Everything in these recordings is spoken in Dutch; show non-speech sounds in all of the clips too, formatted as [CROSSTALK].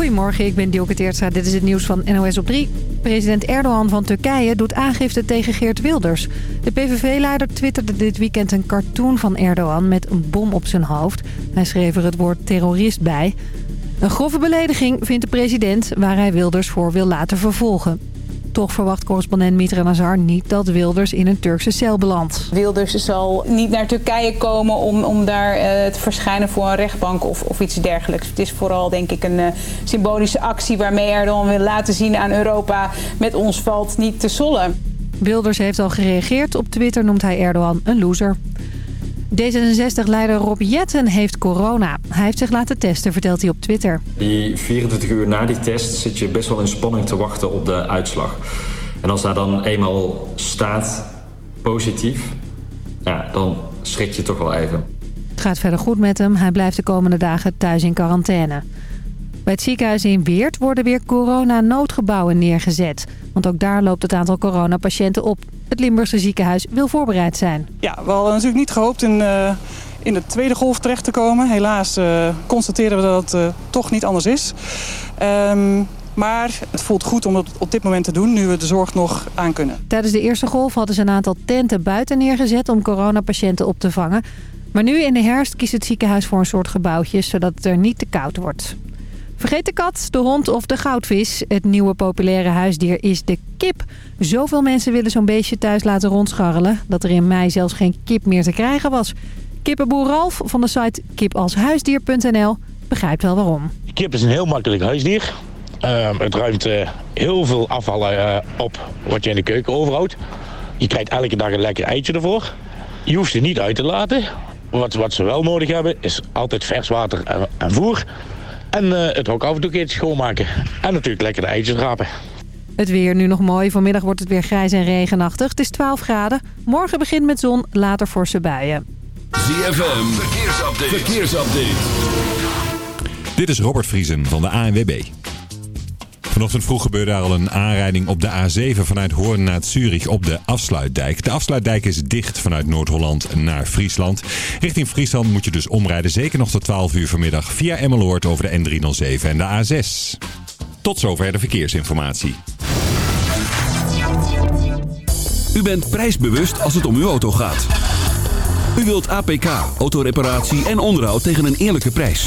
Goedemorgen, ik ben Dielke Teertstra. Dit is het nieuws van NOS op 3. President Erdogan van Turkije doet aangifte tegen Geert Wilders. De PVV-leider twitterde dit weekend een cartoon van Erdogan met een bom op zijn hoofd. Hij schreef er het woord terrorist bij. Een grove belediging vindt de president waar hij Wilders voor wil laten vervolgen. Toch verwacht correspondent Mitra Nazar niet dat Wilders in een Turkse cel belandt. Wilders zal niet naar Turkije komen om, om daar uh, te verschijnen voor een rechtbank of, of iets dergelijks. Het is vooral denk ik een uh, symbolische actie waarmee Erdogan wil laten zien aan Europa... met ons valt niet te sollen. Wilders heeft al gereageerd. Op Twitter noemt hij Erdogan een loser. D66-leider Rob Jetten heeft corona. Hij heeft zich laten testen, vertelt hij op Twitter. Die 24 uur na die test zit je best wel in spanning te wachten op de uitslag. En als daar dan eenmaal staat positief, ja, dan schrik je toch wel even. Het gaat verder goed met hem. Hij blijft de komende dagen thuis in quarantaine. Bij het ziekenhuis in Weert worden weer corona-noodgebouwen neergezet. Want ook daar loopt het aantal coronapatiënten op. Het Limburgse ziekenhuis wil voorbereid zijn. Ja, we hadden natuurlijk niet gehoopt in, uh, in de tweede golf terecht te komen. Helaas uh, constateren we dat het uh, toch niet anders is. Um, maar het voelt goed om het op dit moment te doen, nu we de zorg nog aan kunnen. Tijdens de eerste golf hadden ze een aantal tenten buiten neergezet om coronapatiënten op te vangen. Maar nu in de herfst kiest het ziekenhuis voor een soort gebouwtjes, zodat het er niet te koud wordt. Vergeet de kat, de hond of de goudvis. Het nieuwe populaire huisdier is de kip. Zoveel mensen willen zo'n beestje thuis laten rondscharrelen... dat er in mei zelfs geen kip meer te krijgen was. Kippenboer Ralf van de site kipalshuisdier.nl begrijpt wel waarom. Kip is een heel makkelijk huisdier. Uh, het ruimt uh, heel veel afval uh, op wat je in de keuken overhoudt. Je krijgt elke dag een lekker eitje ervoor. Je hoeft ze niet uit te laten. Wat, wat ze wel nodig hebben is altijd vers water en voer... En uh, het ook af en toe een keertje schoonmaken. En natuurlijk lekker de eitjes rapen. Het weer nu nog mooi. Vanmiddag wordt het weer grijs en regenachtig. Het is 12 graden. Morgen begint met zon, later forse buien. ZFM, verkeersupdate. verkeersupdate. Dit is Robert Vriesen van de ANWB. Vanochtend vroeg gebeurde er al een aanrijding op de A7 vanuit Hoorn naar Zurich op de afsluitdijk. De afsluitdijk is dicht vanuit Noord-Holland naar Friesland. Richting Friesland moet je dus omrijden, zeker nog tot 12 uur vanmiddag, via Emmeloord over de N307 en de A6. Tot zover de verkeersinformatie. U bent prijsbewust als het om uw auto gaat. U wilt APK, autoreparatie en onderhoud tegen een eerlijke prijs.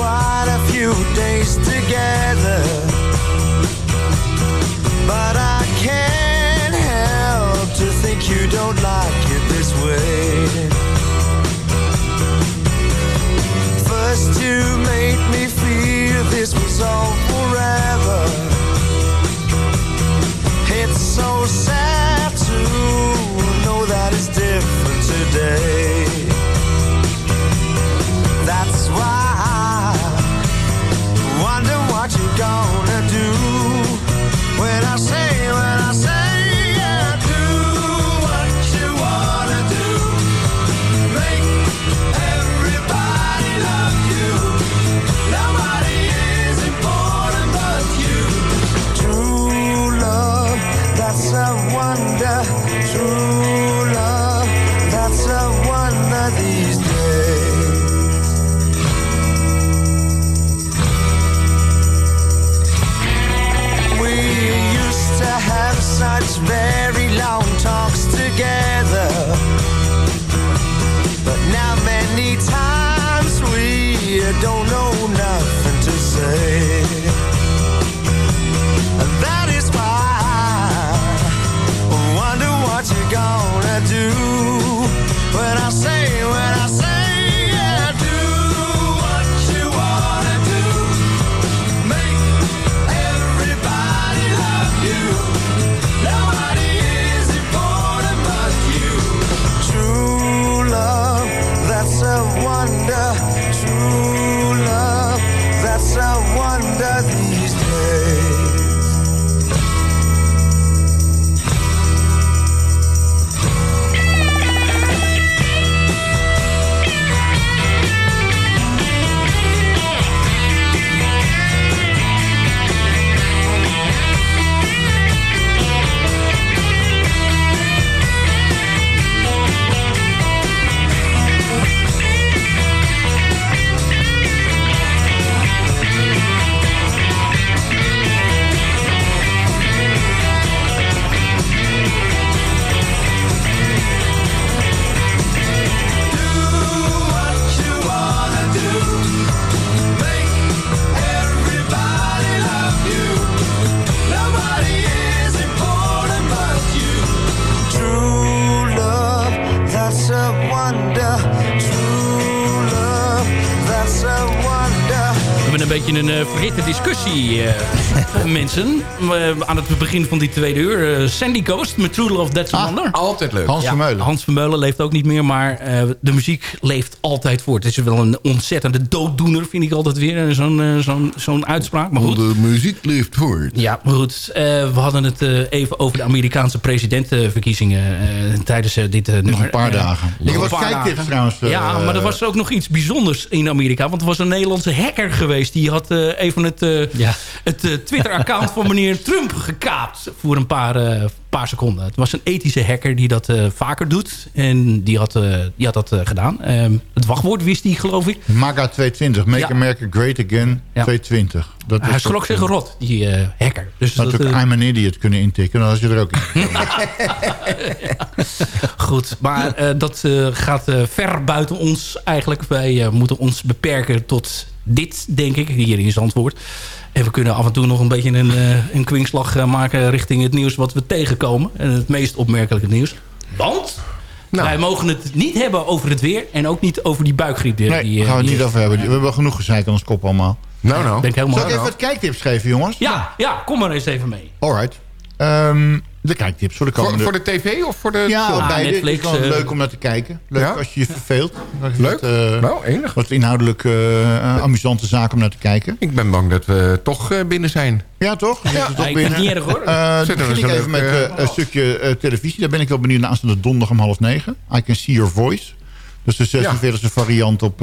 Quite a few days together. But I can't help to think you don't like it this way. First, you made me feel this was all forever. It's so sad to know that it's different today. gone. Yeah. Mensen. Aan het begin van die tweede uur. Eh, Sandy Coast met True Love, That's a Wonder. Altijd leuk. Hans Ja, Vermeulen. Hans Vermeulen leeft ook niet meer, maar eh, de muziek leeft altijd voort. Het is wel een ontzettende dooddoener, vind ik altijd weer. eh, Zo'n zo'n zo'n uitspraak. Maar goed. De muziek leeft voort. Ja, maar goed. eh, we hadden het eh, even over de Amerikaanse presidentenverkiezingen eh, tijdens dit eh, nummer. een paar dagen. nog Ik een was paar kijktips dagen. trouwens, ja, maar er was ook nog iets bijzonders in Amerika. Want er was een Nederlandse hacker geweest. Die had eh, even het, eh, het eh, Twitter-account van meneer Trump gekaapt. Voor een paar, eh, paar seconden. Het was een ethische hacker die dat eh, vaker doet. En die had, eh, die had dat gedaan. Ehm, het wachtwoord wist hij, geloof ik. MAGA 220. Make Ja. America Great Again Ja. 220. Dat Hij is schrok zich rot, die hacker. Dus dat, ook eh, I'm an idiot kunnen intikken. Dan had je er ook in. [LAUGHS] Goed, maar dat gaat ver buiten ons eigenlijk. Wij moeten ons beperken tot dit, denk ik, hier in Zandvoort. En we kunnen af en toe nog een beetje een, eh, een kwinkslag eh, maken richting het nieuws wat we tegenkomen. En het meest opmerkelijke nieuws. Want Nou. wij mogen het niet hebben over het weer en ook niet over die buikgriep. Die, Nee, die, daar gaan we het niet over hebben. We hebben wel genoeg gezeik aan ons kop allemaal. Nou, nou. Helemaal Zal ik even wat kijktips geven, jongens? Ja, ja, kom maar eens even mee. Alright. Ehm, de kijktips voor de Voor, komende... voor de tv of voor de... ja, film? Ah, beide. Netflix, het is gewoon eh, leuk om naar te kijken. Leuk Ja? als je je verveelt. Leuk. Wat, eh, nou, enig. wat inhoudelijk eh, amusante zaak om naar te kijken. Ik ben bang dat we toch eh, binnen zijn. Ja, toch? Ja, Ja, ik vind het niet erg hoor. Eh, er begin ik een even met een stukje eh, televisie. Daar ben ik wel benieuwd naar aanstaande donderdag om half negen. I Can See Your Voice. Dat is de 46e variant op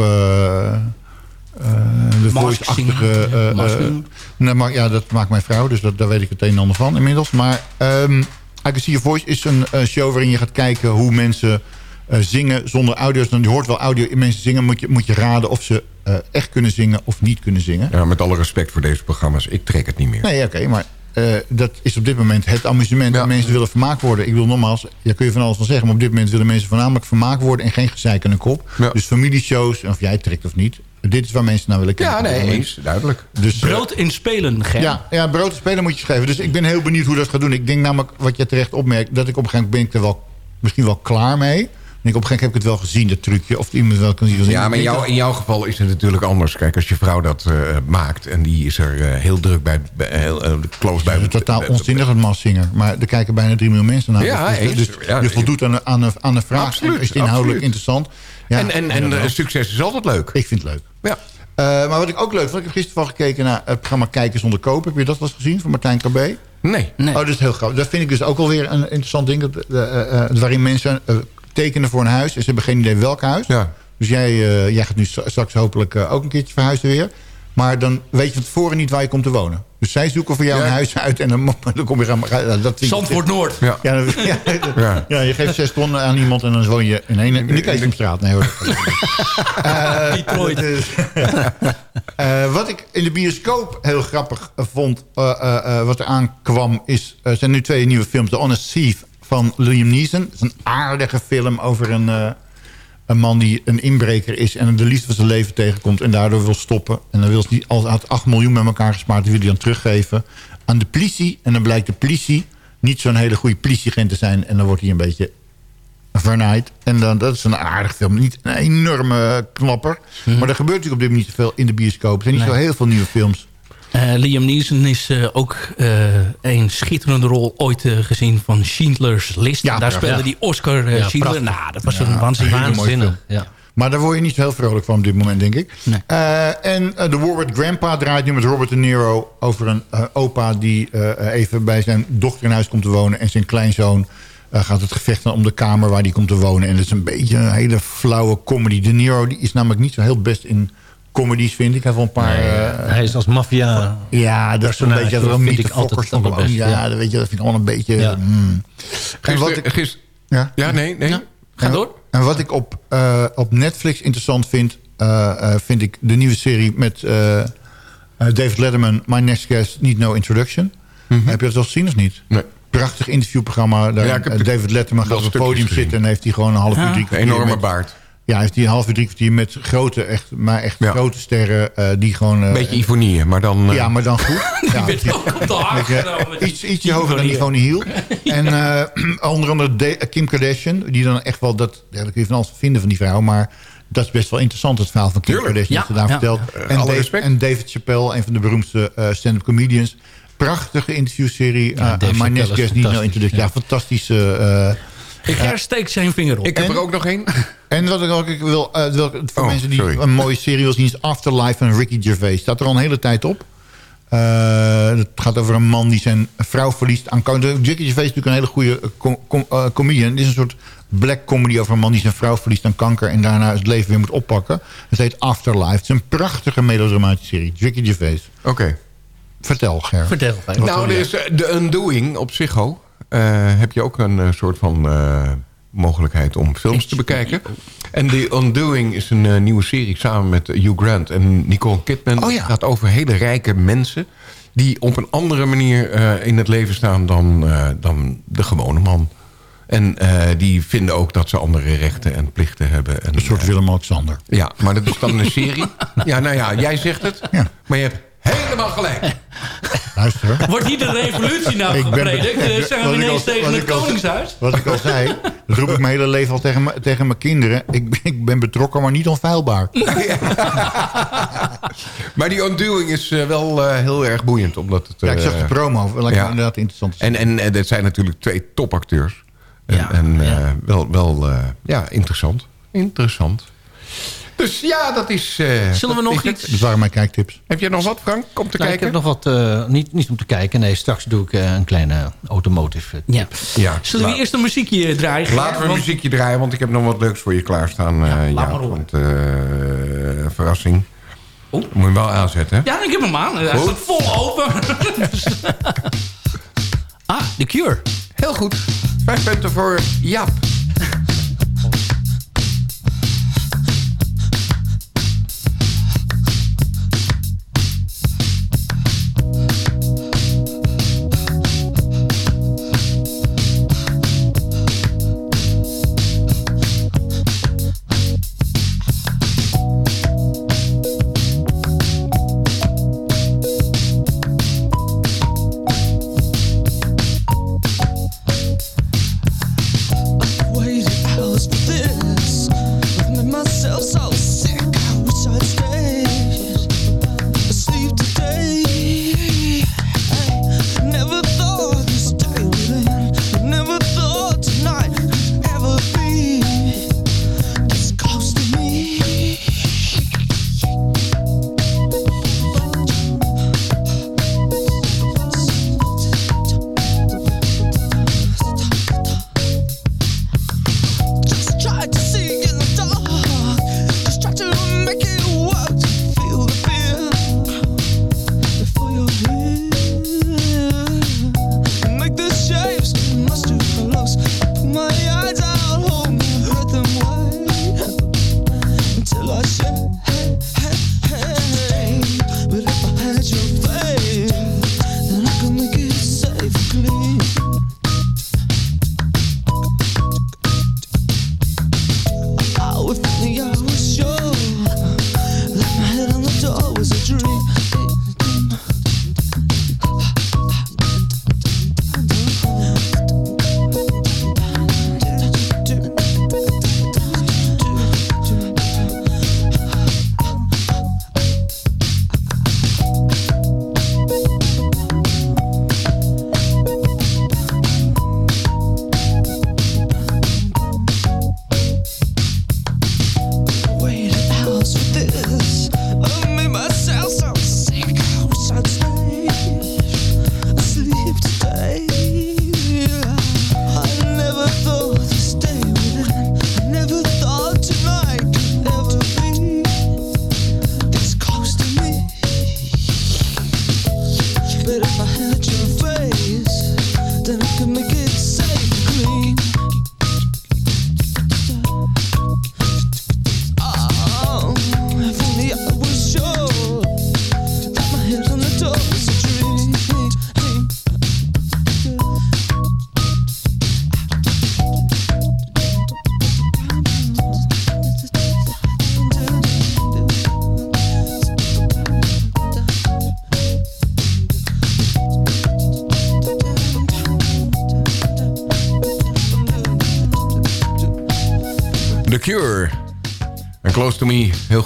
de Mask voice-achtige... Eh, eh, ja, dat maakt mijn vrouw, dus dat, daar weet ik het een en ander van inmiddels. Maar ehm I Can See Your Voice is een eh, show waarin je gaat kijken hoe mensen eh, zingen zonder audio. Dus dan je hoort wel audio in mensen zingen. Moet je, moet je raden of ze eh, echt kunnen zingen of niet kunnen zingen. Ja, met alle respect voor deze programma's. Ik trek het niet meer. Nee, oké, maar eh, dat is op dit moment het amusement. Ja. En mensen willen vermaakt worden. Ik wil nogmaals, daar kun je van alles van zeggen... maar op dit moment willen mensen voornamelijk vermaakt worden... en geen gezeik aan hun kop. Ja. Dus familieshows, of jij trekt of niet... dit is waar mensen naar willen kijken. Ja, nee, eens. Duidelijk. Dus, eh, Brood in spelen, Ger. ja, ja, brood te spelen moet je schrijven. Dus ik ben heel benieuwd hoe dat gaat doen. Ik denk namelijk, wat je terecht opmerkt... dat ik op een gegeven moment ben ik er wel, misschien wel klaar mee... Ik op een gegeven moment heb ik het wel gezien, dat trucje. Of iemand wel kan zien. Ja, maar in in jouw geval is het natuurlijk anders. Kijk, als je vrouw dat eh, maakt en die is er eh, heel druk bij, bij heel eh, close bij. Dat is totaal onzinnig, een maszinger. Maar er kijken bijna 3 miljoen mensen naar. Ja, dus, dus Ja, je voldoet aan de, aan de, aan de vraag. Absoluut, is het inhoudelijk absoluut. interessant. Ja, en en, en succes is altijd leuk. Ik vind het leuk. Ja. Eh, maar wat ik ook leuk vond, ik heb gisteren van gekeken naar het programma Kijken zonder kopen. Heb je dat wel eens gezien van Martijn Krabbe? Nee. Nee. Oh, dat is heel grappig. Dat vind ik dus ook alweer een interessant ding. Dat, eh, eh, waarin mensen eh, tekenen voor een huis en ze hebben geen idee welk huis. Ja. Dus jij, eh, jij gaat nu stra- straks hopelijk eh, ook een keertje verhuizen weer. Maar dan weet je van tevoren niet waar je komt te wonen. Dus zij zoeken voor jou een huis uit en dan, [LAUGHS] dan kom je gaan... Dat Zandvoort Noord. Ja. Ja, dan- ja, [LAUGHS] Ja. ja, je geeft zes ton aan iemand en dan woon je in een in de Keesomstraat. Nee hoor. [LAUGHS] Eh, Detroit. dus- wat ik in de bioscoop heel grappig vond, eh, eh, eh, wat er aankwam, is, er zijn nu twee nieuwe films. The Honest Thief van Liam Neeson. Het is een aardige film over een, eh, een man die een inbreker is... en de liefde van zijn leven tegenkomt en daardoor wil stoppen. En dan wil hij had 8 miljoen met elkaar gespaard... die wil hij dan teruggeven aan de politie. En dan blijkt de politie niet zo'n hele goede politieagent te zijn... en dan wordt hij een beetje vernaaid. En dan, dat is een aardig film. Niet een enorme knapper. Maar er gebeurt natuurlijk op dit moment niet zoveel in de bioscoop. Er zijn niet Nee. zo heel veel nieuwe films. Eh, Liam Neeson is eh, ook eh, een schitterende rol ooit gezien van Schindler's List. Ja, Daar speelde Ja. die Oscar Ja, Schindler. prachtig. Nou, dat was Ja, een waanzinnig waanzinnig. film. Maar daar word je niet zo heel vrolijk van op dit moment, denk ik. Nee. Eh, en The War with Grandpa draait nu met Robert De Niro... over een eh, opa die eh, even bij zijn dochter in huis komt te wonen... en zijn kleinzoon eh, gaat het gevecht om de kamer waar die komt te wonen. En dat is een beetje een hele flauwe comedy. De Niro die is namelijk niet zo heel best in comedies, vind ik. Hij heeft wel een paar... Nee, eh, hij is als maffia ja, dat is een beetje... Dat vind ik altijd allerbeste, Ja, ja. dat, weet je, dat vind ik allemaal een beetje... Ja. mm. En wat Gister, ik- ja? ja, nee, nee. Ga door. En wat ik op, eh, op Netflix interessant vind... eh, eh, vind ik de nieuwe serie met David Letterman... My Next Guest, Need No Introduction. Heb je dat al gezien of niet? Nee. Prachtig interviewprogramma. Daar, Ja, David Letterman gaat op het podium zitten... en heeft hij gewoon een half uur, Ja. drie Een enorme met- baard. Ja, heeft hij een half uur, drie kwartier met grote, echt, maar echt Ja. grote sterren... eh, die gewoon... eh, Beetje Ivonie, maar dan... eh, ja, maar dan goed. [LAUGHS] ja, werd ook op de haak met die iets, ietsje hoger dan Ivonie. Hiel. [LAUGHS] En eh, [CLEARS THROAT] onder andere De- Kim Kardashian. Die dan echt wel... Dat, ja, daar kun je van alles vinden van die vrouw. Maar dat is best wel interessant, het verhaal van Kim Tuurlijk. Kardashian. Ja, wat ze daar ja. vertelt. Eh, alle Dave- respect. en David Chappelle, een van de beroemdste eh, stand-up comedians. Prachtige interviewserie. Ja, Uh, My Next is Guest Need No fantastisch, Introduction. Ja, ja. fantastische... Ger steekt zijn vinger op. Ik heb En- er ook nog één. en wat ik ook ik wil, eh, wil voor Oh, mensen die sorry. een mooie serie wil zien... is Afterlife van Ricky Gervais. Staat er al een hele tijd op. Eh, het gaat over een man die zijn vrouw verliest aan kanker. Ricky Gervais is natuurlijk een hele goede eh, com com- comedian. Dit is een soort black comedy over een man die zijn vrouw verliest aan kanker... en daarna het leven weer moet oppakken. Het heet Afterlife. Het is een prachtige melodramatische serie. Ricky Gervais. Oké. Vertel, Ger. Vertel. Nou, er is de Undoing op Ziggo. Eh, heb je ook een eh, soort van eh, mogelijkheid om films te bekijken. En The Undoing is een eh, nieuwe serie samen met Hugh Grant en Nicole Kidman. Oh ja. Het gaat over hele rijke mensen... die op een andere manier eh, in het leven staan dan, eh, dan de gewone man. En eh, die vinden ook dat ze andere rechten en plichten hebben. En, Een soort Willem-Alexander. ja, maar dat is dan een serie. [LAUGHS] Ja, nou ja, jij zegt het. Ja. Maar je hebt helemaal gelijk. [LAUGHS] Luister. Wordt hier de revolutie nou Ik ben- gepredikt? Eh, Zijn wat we ineens al- tegen het koningshuis? Wat ik al zei, dat roep ik mijn hele leven al tegen, tegen mijn kinderen. Ik, ben- ik ben betrokken, maar niet onfeilbaar. [LAUGHS] Maar die Undoing is eh, wel eh, heel erg boeiend. Omdat het, Ja, ik zag eh, de promo. Dat lijkt me ja. inderdaad interessant. te En, en, en dit zijn natuurlijk twee topacteurs. En, Ja, en eh, wel, wel eh, ja, interessant. Interessant. Dus ja, dat is... eh, Zullen we nog iets- het. Dat waren mijn kijktips. Heb jij nog wat, Frank, om te Nou, ik kijken? heb nog wat, eh, niet, niet om te kijken. Nee, straks doe ik eh, een kleine automotive. Ja. Ja, Zullen we laat- eerst een muziekje draaien? Laten we een Want- muziekje draaien, want ik heb nog wat leuks voor je klaarstaan. eh Ja, laat maar want, eh, verrassing. Oh. Moet je hem wel aanzetten. Ja, ik heb hem aan. Hij staat vol open. [LAUGHS] ah, The Cure. Heel goed. Vijf punten voor Jaap.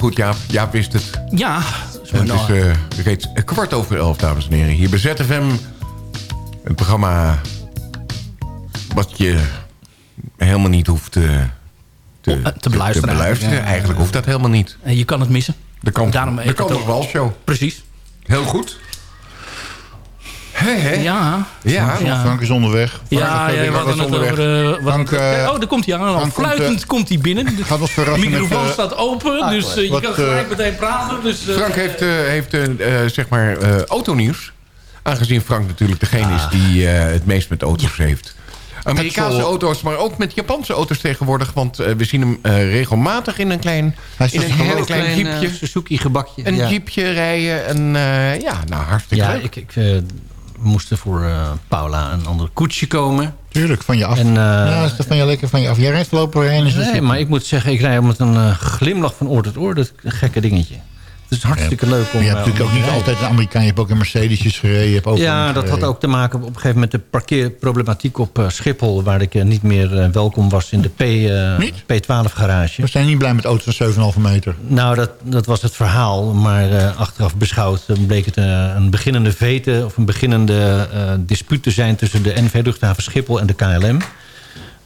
Goed, Jaap. Jaap wist het. Ja. Zo het nou. is eh, reeds kwart over elf, dames en heren. Hier bij ZFM. Een programma wat je helemaal niet hoeft eh, te, Oh, te beluisteren te beluisteren. eigenlijk, ja. Eigenlijk hoeft dat helemaal niet. En je kan het missen. De kan, Daarom de nog wel show. Precies. Heel goed. Hé, hé. Ja. Ja. Ja. Frank is onderweg. Ja, ja, we hadden het over... eh, Frank, eh, oh, daar komt hij aan. Frank fluitend eh, komt hij binnen. De met... microfoon staat open, dus eh, je kan gelijk meteen praten. Dus, Frank heeft, heeft zeg maar autonieuws. Aangezien Frank natuurlijk degene is die eh, het meest met auto's heeft. Amerikaanse auto's, maar ook met Japanse auto's tegenwoordig. Want we zien hem regelmatig in een klein, in een heel klein, jeepje. Suzuki gebakje. Een ja. jeepje rijden. En ja, nou hartstikke Ja, leuk. ik, ik moest er voor eh, Paula een ander koetsje komen. Tuurlijk, van je af. En, eh, ja, is van je lekker van je af. Jij rijdt voorlopig heen. Nee, maar ik moet zeggen, ik rij met een eh, glimlach van oor tot oor. Dat gekke dingetje. Het is hartstikke leuk om... Maar je hebt eh, natuurlijk ook niet rijden. altijd een Amerikaan. Je hebt ook een Mercedesjes gereden. Je hebt ook Ja, dat had gereden. ook te maken op een gegeven moment... de parkeerproblematiek op eh, Schiphol... waar ik eh, niet meer eh, welkom was in de P, eh, Niet? P12 garage. We zijn niet blij met auto's van 7,5 meter. Nou, dat, dat was het verhaal. Maar eh, achteraf beschouwd eh, bleek het eh, een beginnende vete... of een beginnende eh, dispuut te zijn... tussen de NV Luchthaven Schiphol en de KLM.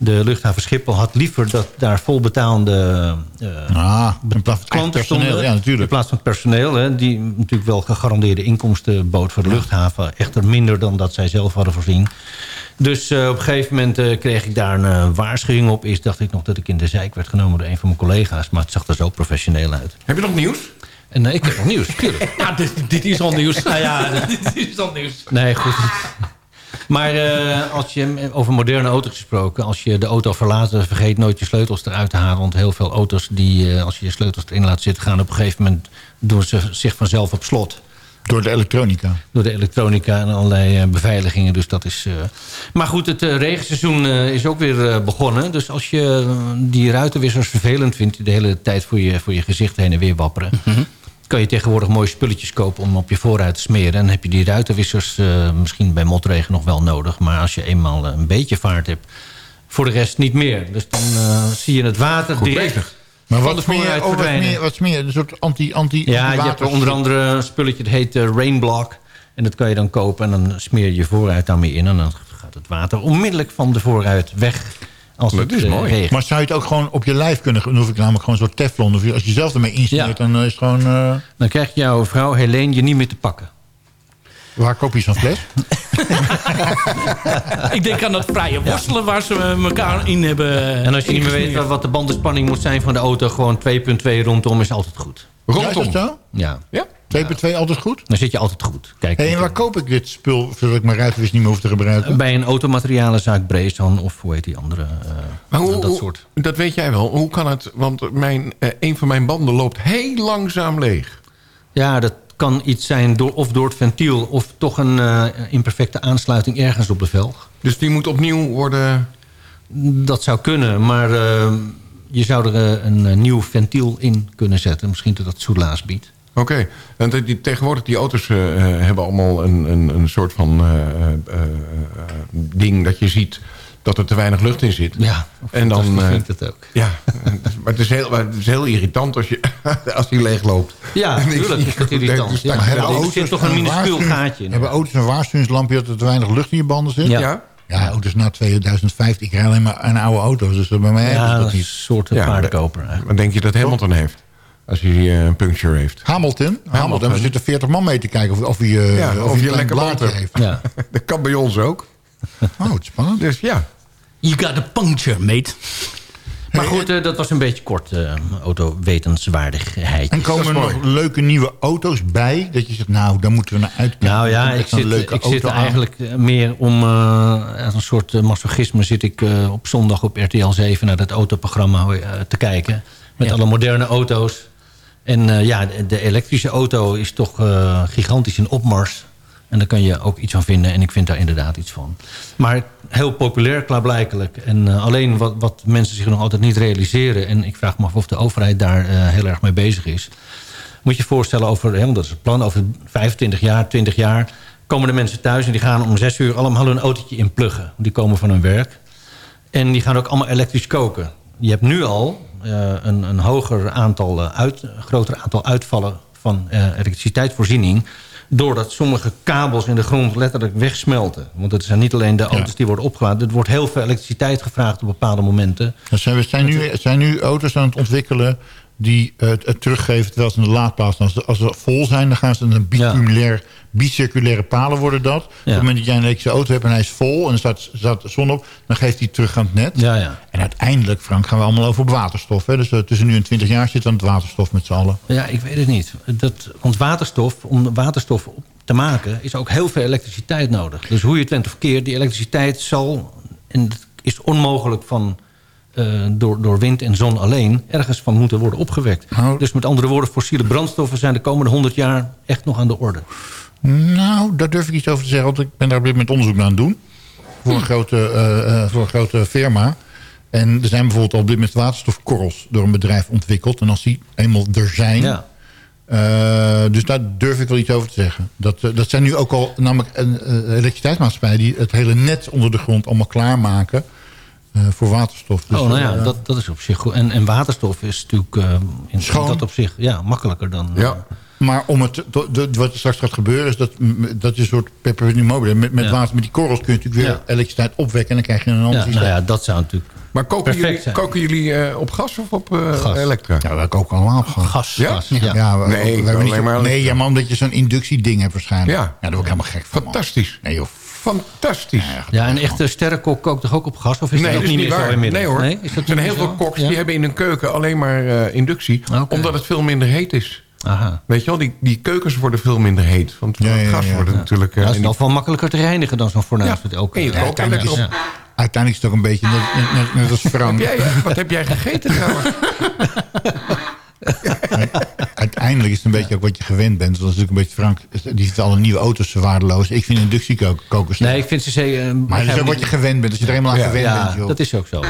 De luchthaven Schiphol had liever dat daar volbetaalde eh Ah, in plaats van klanten personeel. stonden. Ja, natuurlijk. In plaats van het personeel, hè, die natuurlijk wel gegarandeerde inkomsten bood voor de luchthaven. Echter minder dan dat zij zelf hadden voorzien. Dus eh, op een gegeven moment eh, kreeg ik daar een waarschuwing op. Eerst dacht ik nog dat ik in de zijk werd genomen door een van mijn collega's. Maar het zag er zo professioneel uit. Heb je nog nieuws? En eh, ik heb nog nieuws, tuurlijk. [LAUGHS] ja, dit, dit is al nieuws. Nou ja, [LAUGHS] dit is al nieuws. Nee, goed. Maar eh, als je, over moderne auto's gesproken... als je de auto verlaat, eh, vergeet nooit je sleutels eruit te halen. Want heel veel auto's, die, eh, als je je sleutels erin laat zitten... gaan op een gegeven moment doen ze zich vanzelf op slot. Door de elektronica. Door de elektronica en allerlei eh, beveiligingen. Dus dat is, eh, Maar goed, het eh, regenseizoen eh, is ook weer eh, begonnen. Dus als je eh, die ruitenwissers vervelend vindt... die de hele tijd voor je, voor je gezicht heen en weer wapperen... kan je tegenwoordig mooie spulletjes kopen om op je voorruit te smeren. En dan heb je die ruitenwissers eh, misschien bij motregen nog wel nodig. Maar als je eenmaal eh, een beetje vaart hebt... voor de rest niet meer. Dus dan eh, zie je het water Goed direct bezig. Maar van wat smeer, voorruit oh, wat verdwijnen. smeer, wat smeer? Een soort anti, anti, Ja, je hebt onder andere een spulletje dat heet eh, Rainblock. En dat kan je dan kopen en dan smeer je je voorruit daarmee in. En dan gaat het water onmiddellijk van de voorruit weg. Als Dat het, is eh, mooi. regent. Maar zou je het ook gewoon op je lijf kunnen... Dan hoef ik namelijk gewoon soort teflon. Of als je zelf ermee insmeert, Ja. dan eh, is het gewoon... eh, Dan krijgt jouw vrouw Helene je niet meer te pakken. waar koop je zo'n fles? [LAUGHS] Ik denk aan dat vrije worstelen waar ze elkaar in hebben En als je niet meer weet wat de bandenspanning moet zijn van de auto... gewoon 2.2 rondom is altijd goed. Ja, Rondom. is dat zo? Ja, 2x2 altijd goed? dan zit je altijd goed. Kijk, Hey, en waar koop ik dit spul, zodat ik mijn ruitenwis niet meer hoef te gebruiken? bij een automaterialenzaak Breesan of hoe heet die andere... eh, Maar hoe, dat hoe- soort. dat weet jij wel. Hoe kan het? Want mijn, eh, een van mijn banden loopt heel langzaam leeg. Ja, dat kan iets zijn door, of door het ventiel... of toch een eh, imperfecte aansluiting ergens op de velg. Dus die moet opnieuw worden... Dat zou kunnen, maar je zou er eh, een eh, nieuw ventiel in kunnen zetten. Misschien dat dat soelaas biedt. Oké, want die, die- tegenwoordig die auto's eh, hebben allemaal een, een, een soort van eh, eh, eh, ding dat je ziet dat er te weinig lucht in zit. Ja, en dan dat eh, vind ik het ook. Ja, [LAUGHS] maar het is heel, maar het is heel irritant als, je, [LAUGHS] als die leeg loopt. Ja, En natuurlijk is irritant. dus Ja, er zit toch een minuscuul gaatje in. Hebben auto's een waarschuwingslampje dat er te weinig lucht in je banden zit? Ja. Ja? Ja, auto's na 2015. Ik rij alleen maar een oude auto's, dus bij mij Ja, dat dat is niet. een soort Ja, paardenkoper. Wat denk je dat Hamilton heeft? Als hij eh, een puncture heeft. Hamilton, Hamilton, er zitten 40 man mee te kijken of, of hij, eh, Ja, of of hij je een lekker blaadje heeft. Ja. [LAUGHS] Dat kan bij ons ook. Oh, het is spannend. Dus ja. You got a puncture, mate. Maar goed, eh, dat was een beetje kort uh, auto-wetenswaardigheid. En komen er nog leuke nieuwe auto's bij? Dat je zegt, nou, daar moeten we naar uitkijken. Nou ja, ik zit, ik zit er aan. eigenlijk eh, meer om... eh, als een soort masochisme zit ik eh, op zondag op RTL 7... naar dat autoprogramma te kijken. Met alle moderne auto's. En eh, ja, de, de elektrische auto is toch eh, gigantisch in opmars. En daar kan je ook iets van vinden. En ik vind daar inderdaad iets van. Maar heel populair, klaarblijkelijk. En uh, alleen wat, wat mensen zich nog altijd niet realiseren... en ik vraag me af of de overheid daar uh, heel erg mee bezig is... moet je je voorstellen over, hè, dat is het plan... over 25 jaar, 20 jaar... komen de mensen thuis en die gaan om 6 uur... allemaal hun autootje inpluggen. Die komen van hun werk. En die gaan ook allemaal elektrisch koken. Je hebt nu al eh, een, een hoger aantal, eh, uit, groter aantal uitvallen van eh, elektriciteitsvoorziening... doordat sommige kabels in de grond letterlijk wegsmelten. Want het zijn niet alleen de auto's die worden opgeladen. Er wordt heel veel elektriciteit gevraagd op bepaalde momenten. Er zijn, we zijn, nu, zijn nu auto's aan het ontwikkelen die eh, het, teruggeven terwijl ze in de laadpaal staan. Als, ze- als ze vol zijn, dan gaan ze een bicirculair, bicirculaire palen worden dat. Op het moment dat jij een elektrische auto hebt en hij is vol... en er staat, staat de zon op, dan geeft hij terug aan het net. Ja, ja. En uiteindelijk, Frank, gaan we allemaal over op waterstof. Hè? Dus eh, tussen nu en 20 jaar zit dan het waterstof met z'n allen. Ja, ik weet het niet. Dat, want waterstof, om waterstof op te maken... is ook heel veel elektriciteit nodig. Dus hoe je het went of keert, die elektriciteit zal... en het is onmogelijk van, eh, door, door wind en zon alleen... ergens van moeten worden opgewekt. Dus met andere woorden, fossiele brandstoffen... zijn de komende 100 jaar echt nog aan de orde. Nou, daar durf ik iets over te zeggen. Want ik ben daar op dit moment onderzoek naar aan het doen. Voor een grote, eh, eh, voor een grote firma. En er zijn bijvoorbeeld al op dit moment waterstofkorrels... door een bedrijf ontwikkeld. En als die eenmaal er zijn... Ja. dus daar durf ik wel iets over te zeggen. Dat, dat zijn nu ook al namelijk een uh, elektriciteitsmaatschappij... die het hele net onder de grond allemaal klaarmaken... eh, voor waterstof. Dus, oh, nou ja, eh, dat, dat is op zich goed. En, en waterstof is natuurlijk eh, in Schoon. dat op zich ja, makkelijker dan... Ja. Maar om het, de- de- wat er straks gaat gebeuren is dat, dat is een soort pepperoni mobile. Met, met, Ja. water, met die korrels kun je natuurlijk weer elektriciteit opwekken. En dan krijg je een ander Ja, systeem. nou ja, dat zou natuurlijk Maar koken jullie, zijn. koken jullie eh, op gas of op eh, elektra? Ja, wij koken allemaal op gas. Gas, Ja? gas, Ja, ja. ja, we, Nee, we niet, maar nee, ja, maar omdat je zo'n inductieding hebt waarschijnlijk. Ja. Ja, daar word ik helemaal gek van. man. Fantastisch. Nee joh. Fantastisch. Ja, een echte sterrenkok kookt toch ook op gas? Of is nee, dat dat ook is niet niet meer zo waar. inmiddels? Nee hoor. Nee, is dat er zijn heel veel koks Ja? die hebben in hun keuken alleen maar eh, inductie. Omdat het veel minder heet is. Aha. Weet je wel, die, die keukens worden veel minder heet. Want Ja, het ja, gas ja, wordt natuurlijk... eh, dat is en nog wel makkelijker te reinigen dan zo'n fornuis. Ja. met ook, En je eh, kookt uiteindelijk, is, lekker uiteindelijk is het ook een beetje net, net, net als Frank. Heb jij, wat heb jij gegeten trouwens? [LAUGHS] [LAUGHS] Uiteindelijk is het een beetje ook wat je gewend bent. Dat is natuurlijk een beetje Frank. Die ziet alle nieuwe auto's zo waardeloos. Ik vind inductiekokers. Nee, ik vind ze zeker... eh, Maar dat is ook wat je gewend bent. Als je er eenmaal aan gewend Ja, bent, joh. dat is ook zo.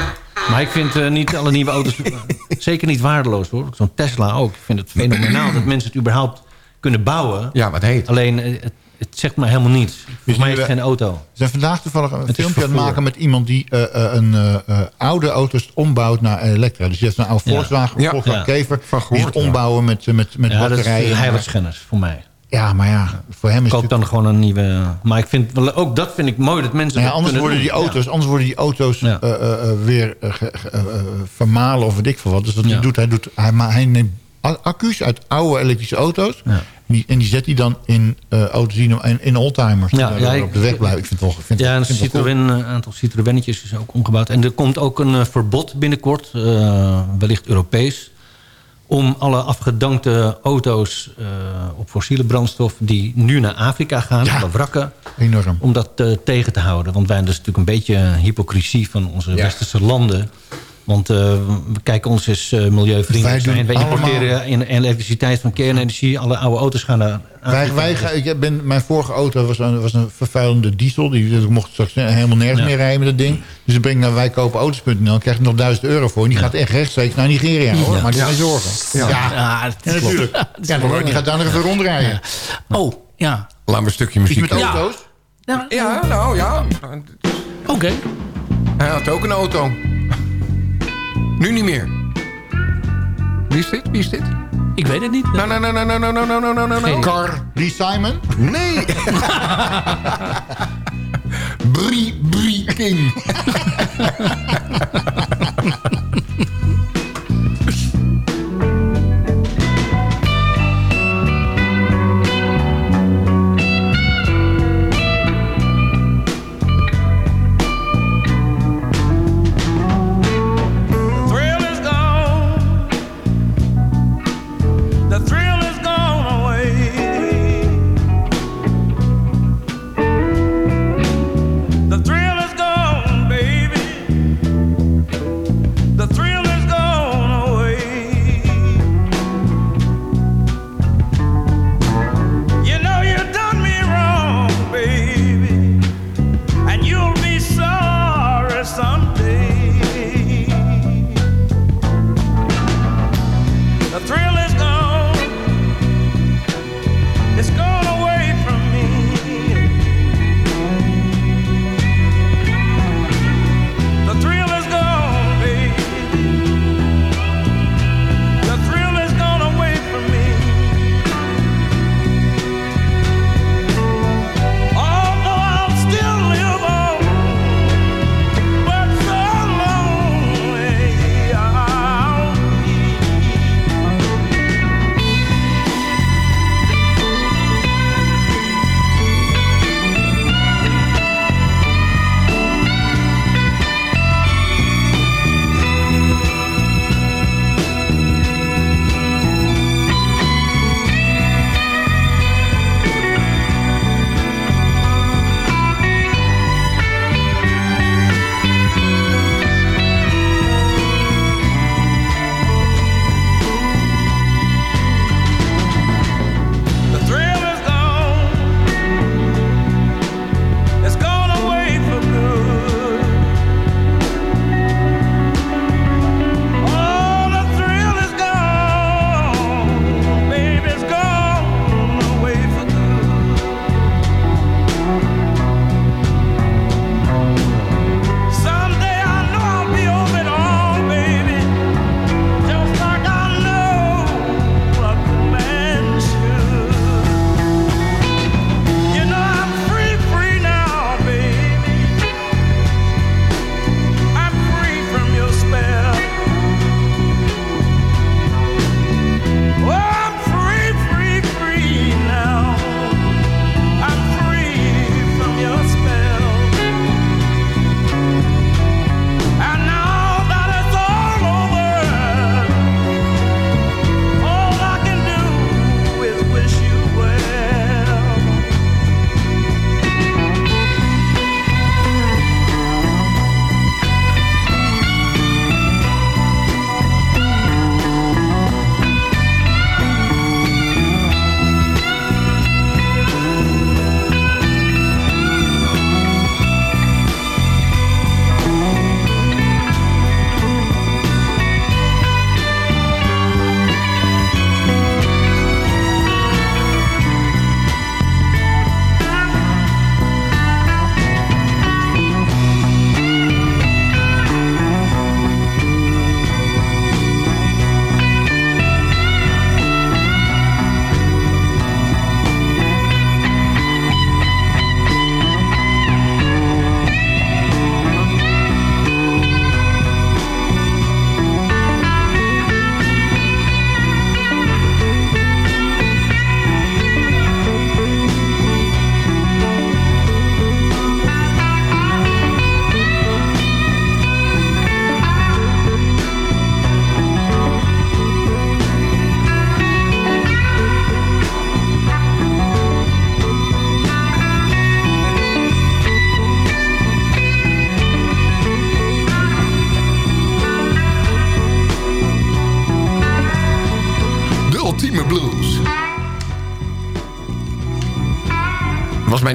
Maar ik vind eh, niet alle nieuwe auto's... [LAUGHS] zeker niet waardeloos, hoor. Zo'n Tesla ook. Ik vind het fenomenaal [CLEARS THROAT] dat mensen het überhaupt kunnen bouwen. Ja, wat heet. Alleen, eh, het, het zegt me helemaal niets. Voor mij is het geen auto. We zijn vandaag toevallig een filmpje aan het maken met iemand die eh, eh, een eh, oude auto's ombouwt naar elektra. Dus die heeft een oude Ja. Volkswagen, Ja. Volkswagen Ja. Kever. Van gehoord, ombouwen met, met, met Ja, dat is batterijen. heiligschennis voor mij. Ja, maar ja, voor hem is Koop het... dan gewoon een nieuwe... Maar ik vind, wel- ook dat vind ik mooi dat mensen Nou ja, dat anders, worden die auto's, anders worden die auto's Ja. eh, eh, eh, weer vermalen of weet ik veel wat. Dus wat Ja. hij doet, hij, doet hij, ma- hij neemt accu's uit oude elektrische auto's. Ja. En, die, en die zet hij dan in eh auto's die in, in oldtimers. Ja, ja, ik- op de weg blijven. Ik vind vind Ja, een vind wel cool. Citroën, een aantal Citroënnetjes is ook omgebouwd. En er komt ook een eh, verbod binnenkort, eh, wellicht Europees... om alle afgedankte auto's eh, op fossiele brandstof... die nu naar Afrika gaan, alle wrakken... Enorm. om dat eh, tegen te houden. Want wij, dat is natuurlijk een beetje hypocrisie van onze westerse landen... Want eh, we kijken ons eens eh, milieuvriendelijk zijn. Wij importeren allemaal- in elektriciteit van kernenergie. Alle oude auto's gaan naar Wij, wij, ga- ik ben, mijn vorige auto was een, was een vervuilende diesel. Die, ik mocht straks helemaal nergens Ja. meer rijden met dat ding. Dus dan breng ik naar wijkopenauto's.nl. Dan krijg ik nog 1000 euro voor. En die gaat echt rechtstreeks naar Nigeria. Hoor. Ja. Maak je geen zorgen. Ja, ja. Ja, dat klopt. natuurlijk. Ja, die- die gaat daar nog even rondrijden. Oh, ja. Laten we een stukje Iets muziek met houden. auto's? Ja, nou ja. Oké. Hij had ook een auto. Nu niet meer. Wie is dit? Wie is dit? Ik weet het niet. Nou, nou, nou, nou, nou, nou, nou, nou, nou, nou, nou. Car Lee Simon? Nee. Brie, Brie King.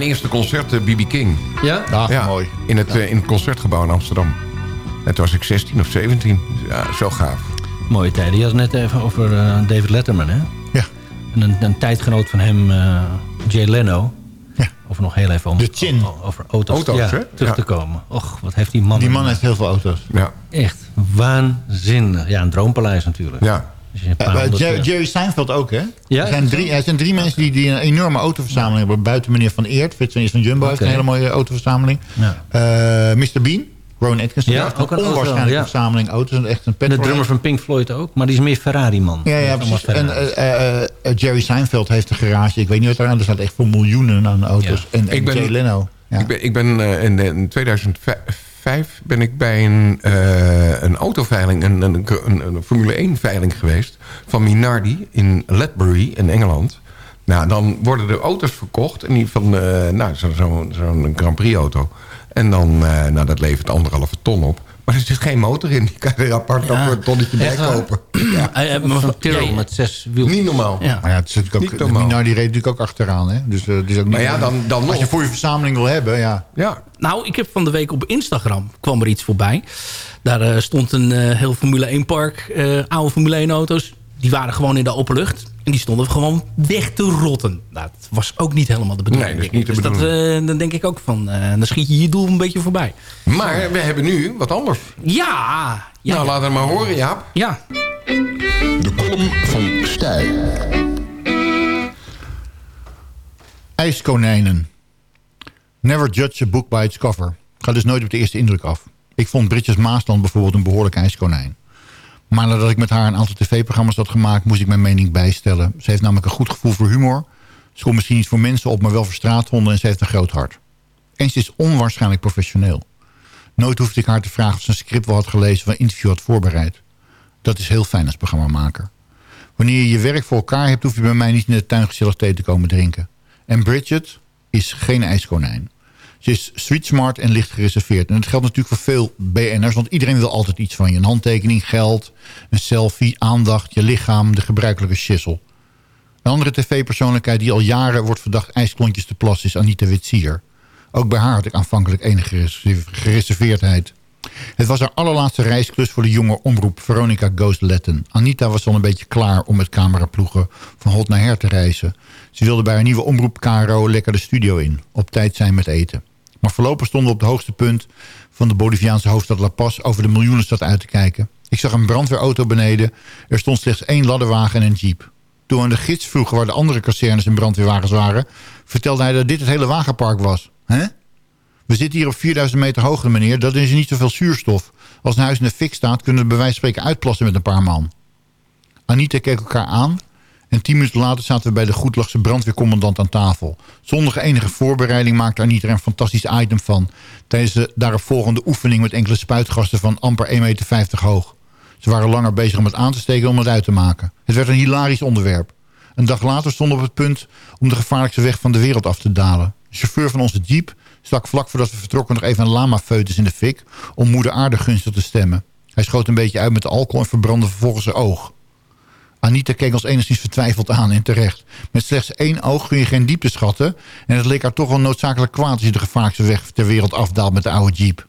Mijn eerste concert, B.B. King. Ja? Ah, mooi. In het, eh, in het Concertgebouw in Amsterdam. En toen was ik 16 of 17. Ja, zo gaaf. Mooie tijden. Je had het net even over eh, David Letterman, hè? Ja. En een, een tijdgenoot van hem, eh, Jay Leno. Ja. Over nog heel even om, De Chin. over auto's, Auto's, ja, hè? terug Ja. te komen. Och, wat heeft die man... Die man heeft heel veel auto's. Ja. Echt waanzinnig. Ja, een droompaleis natuurlijk. Ja. Eh, honderd, Jerry, eh, Jerry Seinfeld ook, hè? Ja, er, zijn is drie, er zijn drie mensen die, die een enorme autoverzameling hebben. Buiten meneer Van Eert. Van Eert van Jumbo heeft een hele mooie autoverzameling. Ja. Eh, Mr. Bean. Ron Atkinson. Ja, heeft ook een auto, onwaarschijnlijke ja. verzameling auto's. Echt een en de drummer van Pink Floyd ook. Maar die is meer Ferrari-man. Ja, ja, precies. En eh, eh, eh, Jerry Seinfeld heeft een garage. Ik weet niet wat eraan. Er staat echt voor miljoenen aan auto's. En, en Ik ben- Jay Leno. Ja. Ik ben, ik ben eh, in, in 2005 ben ik bij een, eh, een autoveiling, een, een, een, Formule 1 veiling geweest van Minardi in Ledbury in Engeland. Nou, dan worden er auto's verkocht. En die van, eh, nou, zo'n zo, Grand Prix auto. En dan, eh, nou, dat levert anderhalve ton op. Maar er zit geen motor in. Die kan je er apart voor een tonnetje bij kopen. [CLEARS THROAT] Maar- Van Tyrrell ja, ja. met zes wiel. Niet normaal. Ja. Maar ja, het Niet ook, normaal. Minardi reed natuurlijk ook achteraan. Hè? Dus, het is ook niet, Maar ja, dan, dan als je voor je verzameling wil hebben, ja. Ja, Nou, ik heb van de week op Instagram kwam er iets voorbij. Daar eh, stond een eh, heel Formule 1 park. eh, oude Formule 1 auto's. Die waren gewoon in de openlucht. En die stonden gewoon weg te rotten. Nou, dat was ook niet helemaal de bedoeling. Nee, dat is niet de dus dat, eh, dan denk ik ook van... eh, dan schiet je je doel een beetje voorbij. maar we hebben nu wat anders. Ja! Ja, nou, laat het maar horen, Jaap. ja. De column van Stijl. IJskonijnen. Never judge a book by its cover. Ga dus nooit op de eerste indruk af. Ik vond Bridges Maasland bijvoorbeeld een behoorlijk ijskonijn. Maar nadat ik met haar een aantal tv-programma's had gemaakt... moest ik mijn mening bijstellen. Ze heeft namelijk een goed gevoel voor humor. Ze komt misschien niet voor mensen op, maar wel voor straathonden... en ze heeft een groot hart. En ze is onwaarschijnlijk professioneel. Nooit hoefde ik haar te vragen of ze een script wel had gelezen... of een interview had voorbereid. Dat is heel fijn als programmamaker. Wanneer je je werk voor elkaar hebt... hoef je bij mij niet in de tuin gezellig thee te komen drinken. En Bridget is geen ijskonijn. Ze is street smart en licht gereserveerd. En dat geldt natuurlijk voor veel BN'ers, want iedereen wil altijd iets van je. Een handtekening, geld, een selfie, aandacht, je lichaam, de gebruikelijke schissel. Een andere tv-persoonlijkheid die al jaren wordt verdacht ijsklontjes te plassen is Anita Witsier. Ook bij haar had ik aanvankelijk enige gereserve- gereserveerdheid. Het was haar allerlaatste reisklus voor de jonge omroep Veronica Ghost Letten. Anita was al een beetje klaar om met cameraploegen van hot naar her te reizen. Ze wilde bij haar nieuwe omroep KRO lekker de studio in. Op tijd zijn met eten. Maar voorlopig stonden we op het hoogste punt van de Boliviaanse hoofdstad La Paz over de miljoenenstad uit te kijken. Ik zag een brandweerauto beneden. Er stond slechts één ladderwagen en een jeep. Toen we aan de gids vroegen waar de andere kazernes en brandweerwagens waren... vertelde hij dat dit het hele wagenpark was. Hè? We zitten hier op 4000 meter hoogte, meneer. Dat is niet zoveel zuurstof. Als een huis in de fik staat, kunnen we bij wijze van spreken uitplassen met een paar man. Anita keek elkaar aan. En tien minuten later zaten we bij de Goedlachse brandweercommandant aan tafel. Zonder enige voorbereiding maakte Anita er een fantastisch item van... tijdens de daaropvolgende oefening met enkele spuitgasten van amper 1,50 meter hoog. Ze waren langer bezig om het aan te steken om het uit te maken. Het werd een hilarisch onderwerp. Een dag later stonden we op het punt om de gevaarlijkste weg van de wereld af te dalen. De chauffeur van onze jeep stak vlak voordat we vertrokken nog even een lama-foetus in de fik... om moeder aarde gunstig te stemmen. Hij schoot een beetje uit met alcohol en verbrandde vervolgens zijn oog. Anita keek ons enigszins vertwijfeld aan en terecht. Met slechts één oog kun je geen diepte schatten... en het leek haar toch wel noodzakelijk kwaad... als je de gevaarlijkste weg ter wereld afdaalt met de oude jeep.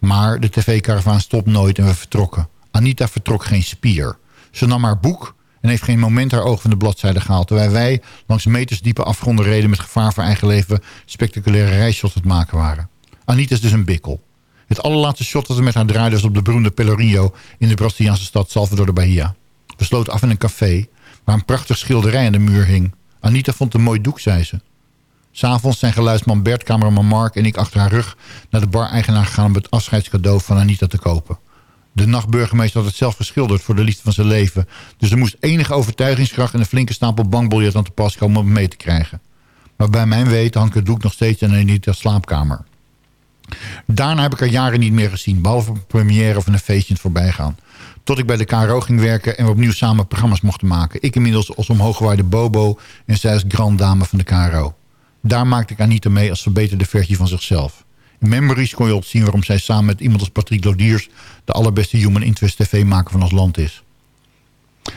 Maar de tv-karavaan stopt nooit en we vertrokken. Anita vertrok geen spier. Ze nam haar boek en heeft geen moment haar oog van de bladzijde gehaald... terwijl wij langs metersdiepe afgronden reden... met gevaar voor eigen leven spectaculaire reisshots het maken waren. Anita is dus een bikkel. Het allerlaatste shot dat we met haar draaiden was op de beroemde Pelourinho... in de Braziliaanse stad Salvador de Bahia. We sloten af in een café waar een prachtig schilderij aan de muur hing. Anita vond een mooi doek, zei ze. S'avonds zijn geluidsman Bert, cameraman Mark en ik achter haar rug... naar de bar-eigenaar gegaan om het afscheidscadeau van Anita te kopen. De nachtburgemeester had het zelf geschilderd voor de liefde van zijn leven. Dus er moest enige overtuigingskracht en een flinke stapel bankbiljet aan te pas komen om het mee te krijgen. Maar bij mijn weten hangt het doek nog steeds in Anita's slaapkamer. Daarna heb ik haar jaren niet meer gezien, behalve een première of een feestje in het voorbijgaan. Tot ik bij de KRO ging werken en we opnieuw samen programma's mochten maken. Ik inmiddels als omhooggewaarde Bobo en zij als grand dame van de KRO. Daar maakte ik Anita mee als verbeterde versie van zichzelf. In Memories kon je op zien waarom zij samen met iemand als Patrick Lodiers... de allerbeste human interest tv-maker van ons land is.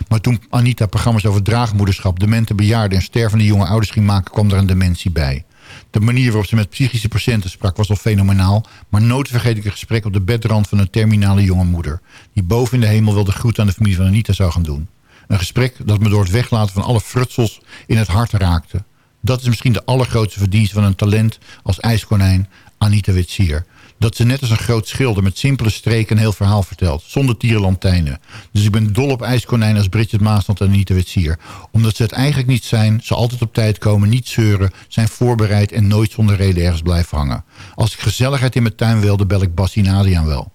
Maar toen Anita programma's over draagmoederschap... demente bejaarden en stervende jonge ouders ging maken... kwam er een dementie bij. De manier waarop ze met psychische patiënten sprak was al fenomenaal... maar nooit vergeet ik een gesprek op de bedrand van een terminale jonge moeder... die boven in de hemel wilde groet aan de familie van Anita zou gaan doen. Een gesprek dat me door het weglaten van alle frutsels in het hart raakte. Dat is misschien de allergrootste verdienste van een talent als ijskonijn Anita Witsier. Dat ze net als een groot schilder met simpele streken een heel verhaal vertelt. Zonder tierenlantijnen. Dus ik ben dol op ijskonijn als Bridget Maasland en Anita Witsier. Omdat ze het eigenlijk niet zijn. Ze altijd op tijd komen, niet zeuren. Zijn voorbereid en nooit zonder reden ergens blijven hangen. Als ik gezelligheid in mijn tuin wilde, bel ik Bassie en Adriaan wel.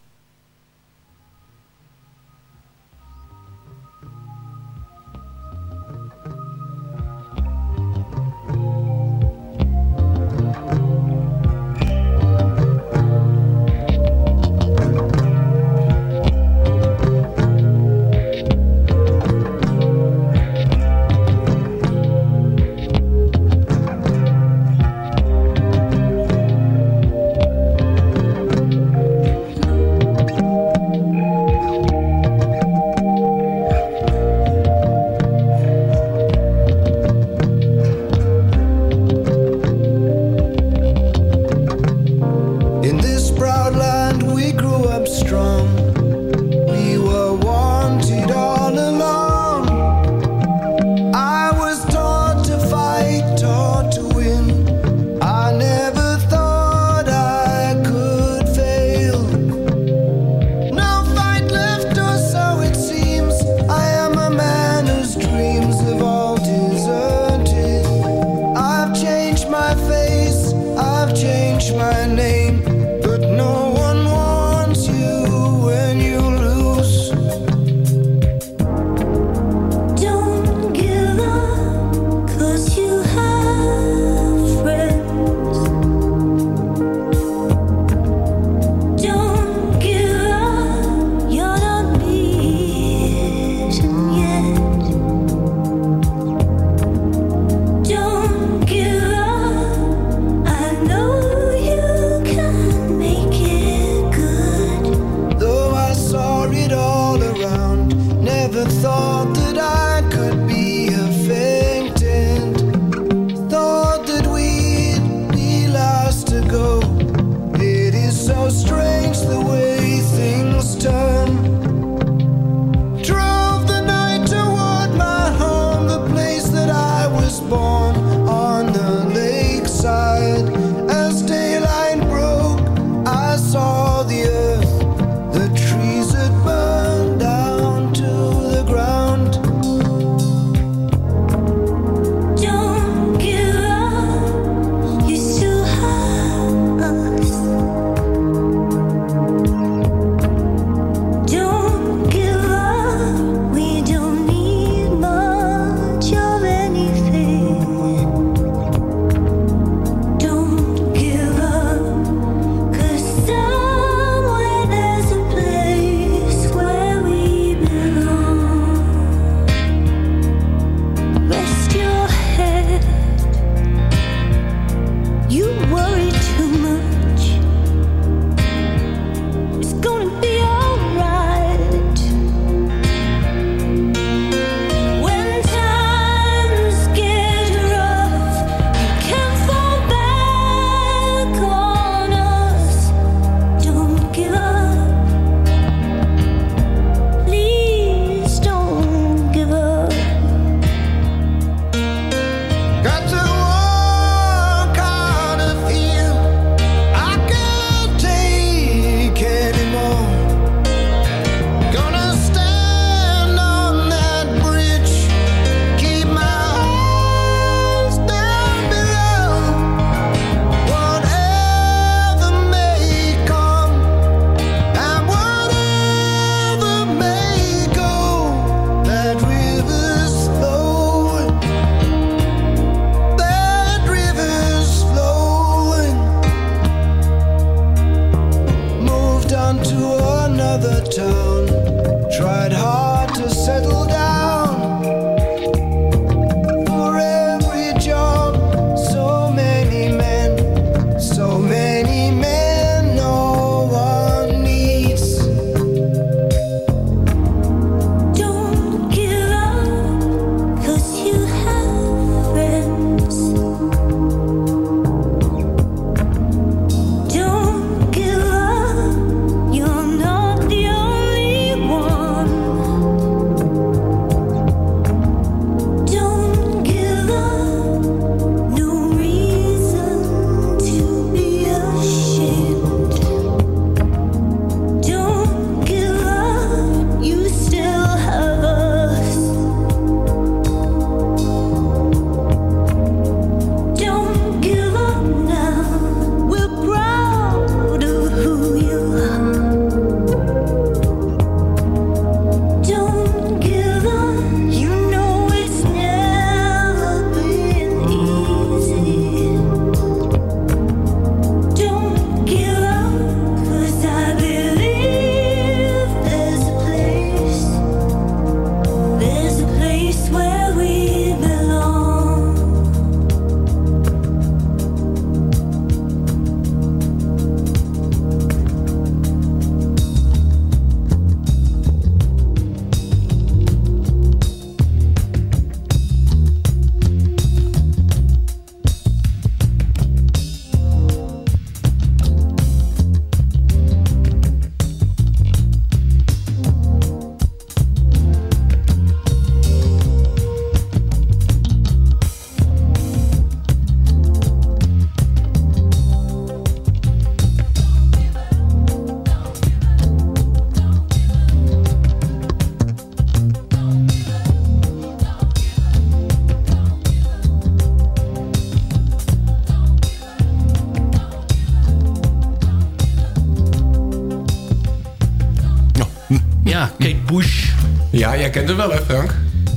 Kent hem wel hè Frank?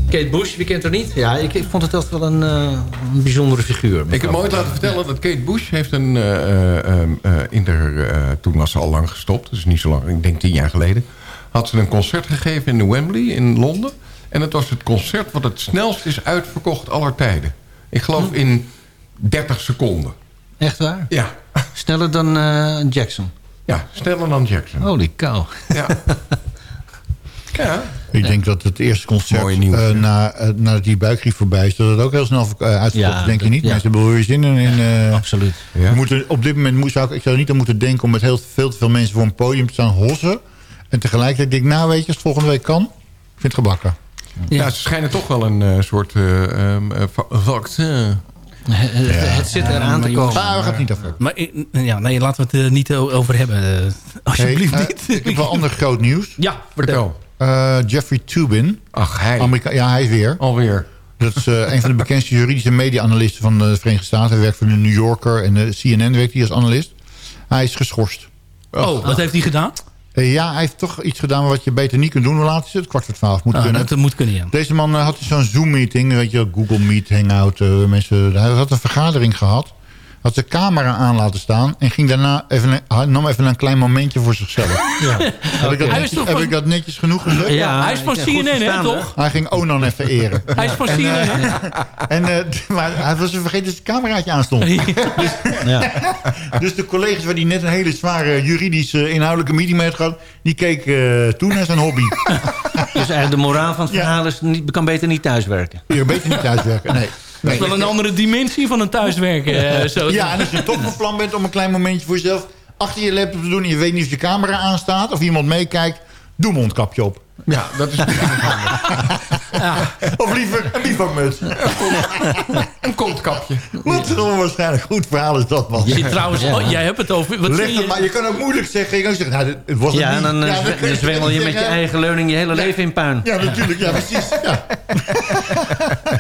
Kate Bush, wie kent haar niet? Ja, ik, ik vond het altijd wel een, eh, een bijzondere figuur. Ik heb me ooit laten vertellen dat Kate Bush heeft een... eh, eh, ehm, eh, in de, eh, toen was ze al lang gestopt, dus niet zo lang, ik denk tien jaar geleden... had ze een concert gegeven in de Wembley in Londen. En het was het concert wat het snelst is uitverkocht aller tijden. Ik geloof in 30 seconden. Echt waar? Ja. Sneller dan eh, Jackson? Ja, sneller dan Jackson. Holy cow. Ja. [LAUGHS] ja. Ik denk dat het eerste concert eh, na, eh, nadat die buikgriep voorbij is... dat het ook heel snel uh, Ja, denk je niet? ja. Mensen hebben zin in. in eh, Absoluut. We moeten, op dit moment moet, zou ik, ik zou niet aan moeten denken... om met heel veel te veel mensen voor een podium te staan hossen. En tegelijkertijd denk ik, nou weet je, als het volgende week kan... ik vind het gebakken. Ja. ze schijnen toch wel een eh, soort eh, ehm, eh, va- vaccin... Het zit eraan te komen. Ah, we gaan het niet over. Maar eh, ja, nee, laten we het er niet over hebben. eh, alsjeblieft Hey, eh, niet. ik heb wel ander groot nieuws. Ja, vertel. Eh, Jeffrey Tubin. Ach, hij. Amerika ja, hij is weer. Alweer. Dat is eh, een van de bekendste juridische media-analisten van de Verenigde Staten. Hij werkt voor de New Yorker en de CNN werkt hij als analist. Hij is geschorst. Oh, wat heeft hij gedaan? Eh, ja, hij heeft toch iets gedaan wat je beter niet kunt doen. Hoe laat is het? Kwart voor twaalf. Moet Ah, kunnen. dat moet kunnen, ja. Deze man had zo'n Zoom-meeting. Weet je, Google Meet, Hangout. mensen, hij had een vergadering gehad. Had zijn camera aan laten staan. En ging daarna even, een- nam even een klein momentje voor zichzelf. Ja. Heb, ik dat, Hij is netjes, toch heb van- ik dat netjes genoeg gezegd? Ja, hij is van CNN, hè, toch? Hij ging Onan even eren. Hij is van CNN, eh, hè? [LAUGHS] En, eh, maar hij was er vergeten dat zijn cameraatje aanstond. Dus, Ja. [LAUGHS] dus de collega's waar die net een hele zware juridische inhoudelijke meeting mee had gehad... die keken eh, toen naar zijn hobby. [LAUGHS] Dus eigenlijk de moraal van het verhaal is... Niet, kan beter niet thuiswerken. Je beter niet thuiswerken, nee. Dat is wel een andere dimensie van een thuiswerken. eh, zo. Ja, en als je toch van plan bent om een klein momentje voor jezelf... achter je laptop te doen en je weet niet of je camera aanstaat... of iemand meekijkt, doe mondkapje op. Ja, dat is [LAUGHS] Of liever een bivakmuts. [LAUGHS] een kontkapje. Wat een onwaarschijnlijk goed verhaal is dat, man. Je trouwens, Ja. oh, jij hebt het over... Wat Leg zie het je? maar, je kan ook moeilijk zeggen. Je kan zeggen, nou, het was het Ja, en niet. dan, eh, Ja, dan zwengel je met je eigen leuning je hele leven in puin. Ja, natuurlijk. Ja, precies. Ja.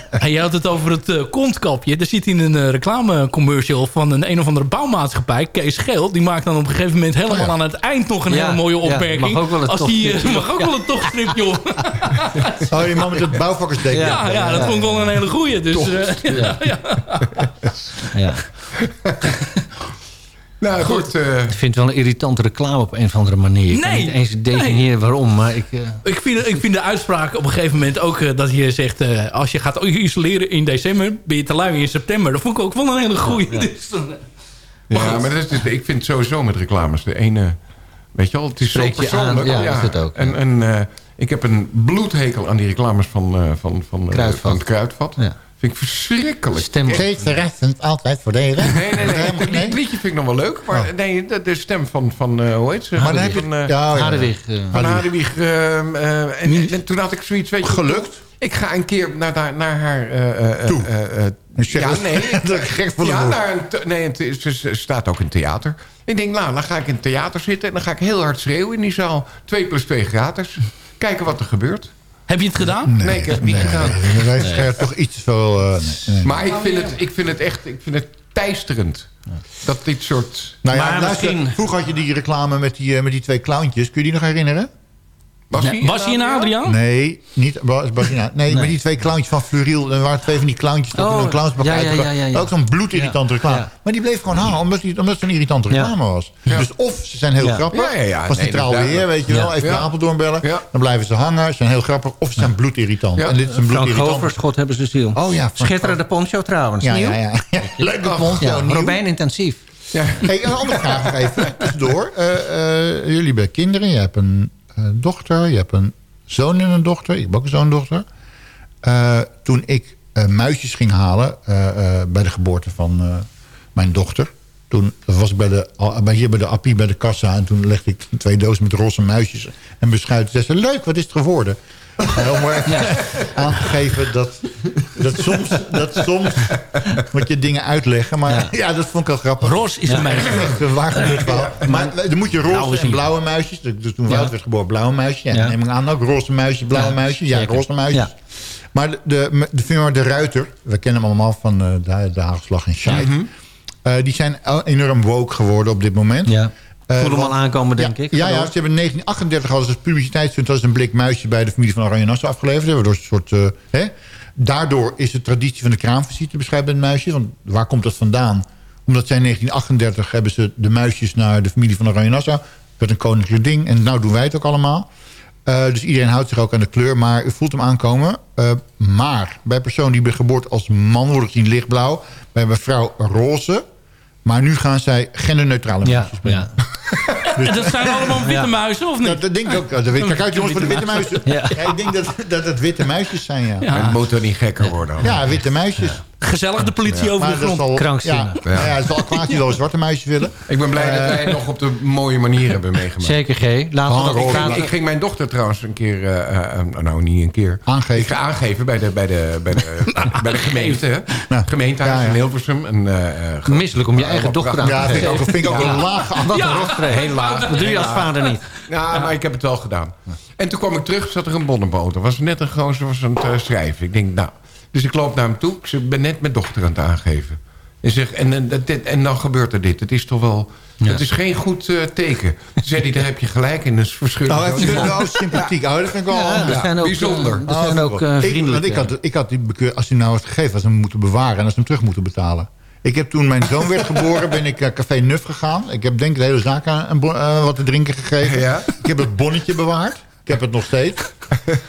En je had het over het eh, kontkapje. Er zit in een eh, reclamecommercial van een een of andere bouwmaatschappij. Kees Geel. Die maakt dan op een gegeven moment helemaal Oh ja. aan het eind nog een Ja, hele mooie ja, opmerking. mag ook wel een Als die, eh, mag ook wel een tochtstripje op. Oh, die man met het bouwvakkersdeken. Ja, ja, dat vond ik wel een hele goeie. Dus, eh, ja, ja. Ja. Nou goed, eh, Ik vind het wel een irritante reclame op een of andere manier. Ik kan niet eens definiëren waarom, maar ik... eh, Ik vind, ik vind de uitspraak op een gegeven moment ook dat je zegt... eh, als je gaat isoleren in december, ben je te lui in september. Dat vond ik ook wel een hele goeie. [LAUGHS] Dus, dan, eh, ja, maar dat is, ik vind sowieso met reclames de ene... Weet je wel, het is zo Spreek persoonlijk. aan, ja, is het ook, En, en eh, ik heb een bloedhekel aan die reclames van, eh, van, van, eh, Kruidvat. van het kruidvat. Ja. Vind ik verschrikkelijk. Stem Steeds altijd voordelig. Nee, nee, nee. Het lied- liedje vind ik nog wel leuk. Maar nee, de, de stem van, van eh, hoe heet ze? Maar dan heb je... van, eh, ja, ja. Hadewig. van Hadewig. ehm, eh, en, en toen had ik zoiets, weet je... Gelukt? Ik ga een keer naar, naar, naar haar... eh, eh, Toe. Ja, nee. [LAUGHS] Dat is gek voor de ja, een nee, het is- ze staat ook in theater. Ik denk, nou, dan ga ik in het theater zitten... en dan ga ik heel hard schreeuwen in die zaal. 2 plus 2 gratis. Kijken wat er gebeurt. heb je het gedaan? Nee, ik heb het niet gedaan. Nee, Wij scherpt toch iets veel... eh, nee, nee. Maar ik vind, het, ik vind het echt ik vind het teisterend. Dat dit soort... Nou ja, luister, misschien- vroeger had je die reclame met die, eh, met die twee clowntjes. Kun je die nog herinneren? Was Nee, was hij een Adriaan? Nee, niet Bas- Basina. Nee, maar die twee clowntjes van Fluriel. Er waren twee van die clowntjes dat Oh, in een clownspak ja, ja, ja, ja, ja. Ook zo'n bloedirritante reclame. Ja. Maar die bleef gewoon hangen, omdat, die, omdat het een irritante Ja. reclame was. Dus of ze zijn heel Ja. grappig. Ja, Nee, dat is Beheer, weet je wel. Even Ja. naar Apeldoorn bellen. Ja. Dan blijven ze hangen. Ze zijn heel grappig. Of ze zijn bloedirritant. Ja. En dit is een Frank bloedirritant. Overschot hebben ze ziel. Oh ja, Frank Schitterende poncho trouwens. Ja, Nieuw? ja, ja. [LAUGHS] Leuke poncho. Robijn intensief. Hey, een andere vraag nog even. Tussendoor. Eh, eh, jullie hebben kinderen. Je hebt een dochter. Je hebt een zoon en een dochter. Ik heb ook een zoon en dochter. Eh, toen ik eh, muisjes ging halen eh, eh, bij de geboorte van eh, mijn dochter. Toen was ik bij de, hier bij de appie bij de kassa. En toen legde ik twee dozen met roze muisjes en beschuiten. Zei ze, leuk, wat is het geworden? Eh, om maar even aan te geven dat, dat, soms, dat soms moet je dingen uitleggen. Maar ja, dat vond ik wel grappig. Ros is een meisje. Waar gebeurd verhaal. Maar dan moet je roze en blauwe muisjes. Dus toen Wout werd geboren, blauwe muisjes. Ja, Ja. neem ik aan ook roze muisjes, blauwe Ja, muisjes. Ja, roze muisjes. Ja. Maar de, de, de firma De Ruiter, we kennen hem allemaal van eh, de, de Haagslag en Scheid. Mhm. Eh, die zijn enorm woke geworden op dit moment. Ja. Eh, Voel hem al aankomen, denk ja, ik. Ja, ja, ze hebben in 1938 hadden ze als dat is een blik muisje bij de familie van Oranje Nassau afgeleverd. hebben. Door een soort, eh, hè? Daardoor is de traditie van de kraamvisite beschreven met muisjes. Want waar komt dat vandaan? Omdat zij in 1938 hebben ze de muisjes naar de familie van Oranje Nassau. Dat een koninklijk ding. En nou doen wij het ook allemaal. Eh, dus iedereen houdt zich ook aan de kleur. Maar u voelt hem aankomen. Eh, maar bij personen die bij geboorte als man worden gezien lichtblauw. Bij mevrouw roze. Maar nu gaan zij genderneutrale Ja, muisjes brengen. [LAUGHS] En dat zijn allemaal witte muizen, of niet? Dat, dat denk ik ook. Dat weet, kijk uit jongens voor de witte muizen. Ja. ik denk dat, dat het witte muisjes zijn, ja. Ja. Het moet er niet gekker worden. Ja, witte muisjes. Gezellig de politie over Maar de dat grond. al- Krankzinnig. Ja, ja. het is wel kwaad die wel zwarte muisjes willen. Ik ben blij dat Eh, wij het nog op de mooie manier hebben meegemaakt. Zeker, G. Laten we Oh, dat Ik, ging- ik ging mijn dochter trouwens een keer, eh, eh, nou niet een keer, Aangeven. Ik ga aangeven bij de, bij de, bij de, [LAUGHS] bij de gemeente. Hè? Nou, Gemeentehuis ja, ja. in Hilversum. En, eh, eh, Misselijk om je eigen dochter aan te Ja, vind ik ook, vind ik ook Ja. een laag. Wat Ja. een. Heel laag. Dat doe je als vader niet. Ja, maar ik heb het wel gedaan. En toen kwam ik terug, zat er een bon op mijn auto. Was net een gozer was aan het eh, schrijven. Ik denk, nou... Dus ik loop naar hem toe. Ik ben net mijn dochter aan het aangeven. En, zeg, en, en, dat- dit- en dan gebeurt er dit. Het is toch wel... Het is geen goed eh, teken. Toen zei hij, daar heb je gelijk in. Dat is verschillend. Oh, hij vindt wel sympathiek. Oh, dat vind ik wel... Ja, dat zijn ook, bijzonder. Dat zijn ook eh, vriendelijk. want ik, had, ik had die bekeur, als hij nou was gegeven, was hem moeten bewaren en als hem terug moeten betalen. Ik heb toen mijn zoon werd geboren, ben ik naar Café Nuf gegaan. Ik heb denk ik de hele zaak aan eh, wat te drinken gegeven. Ja? Ik heb het bonnetje bewaard. Ik heb het nog steeds.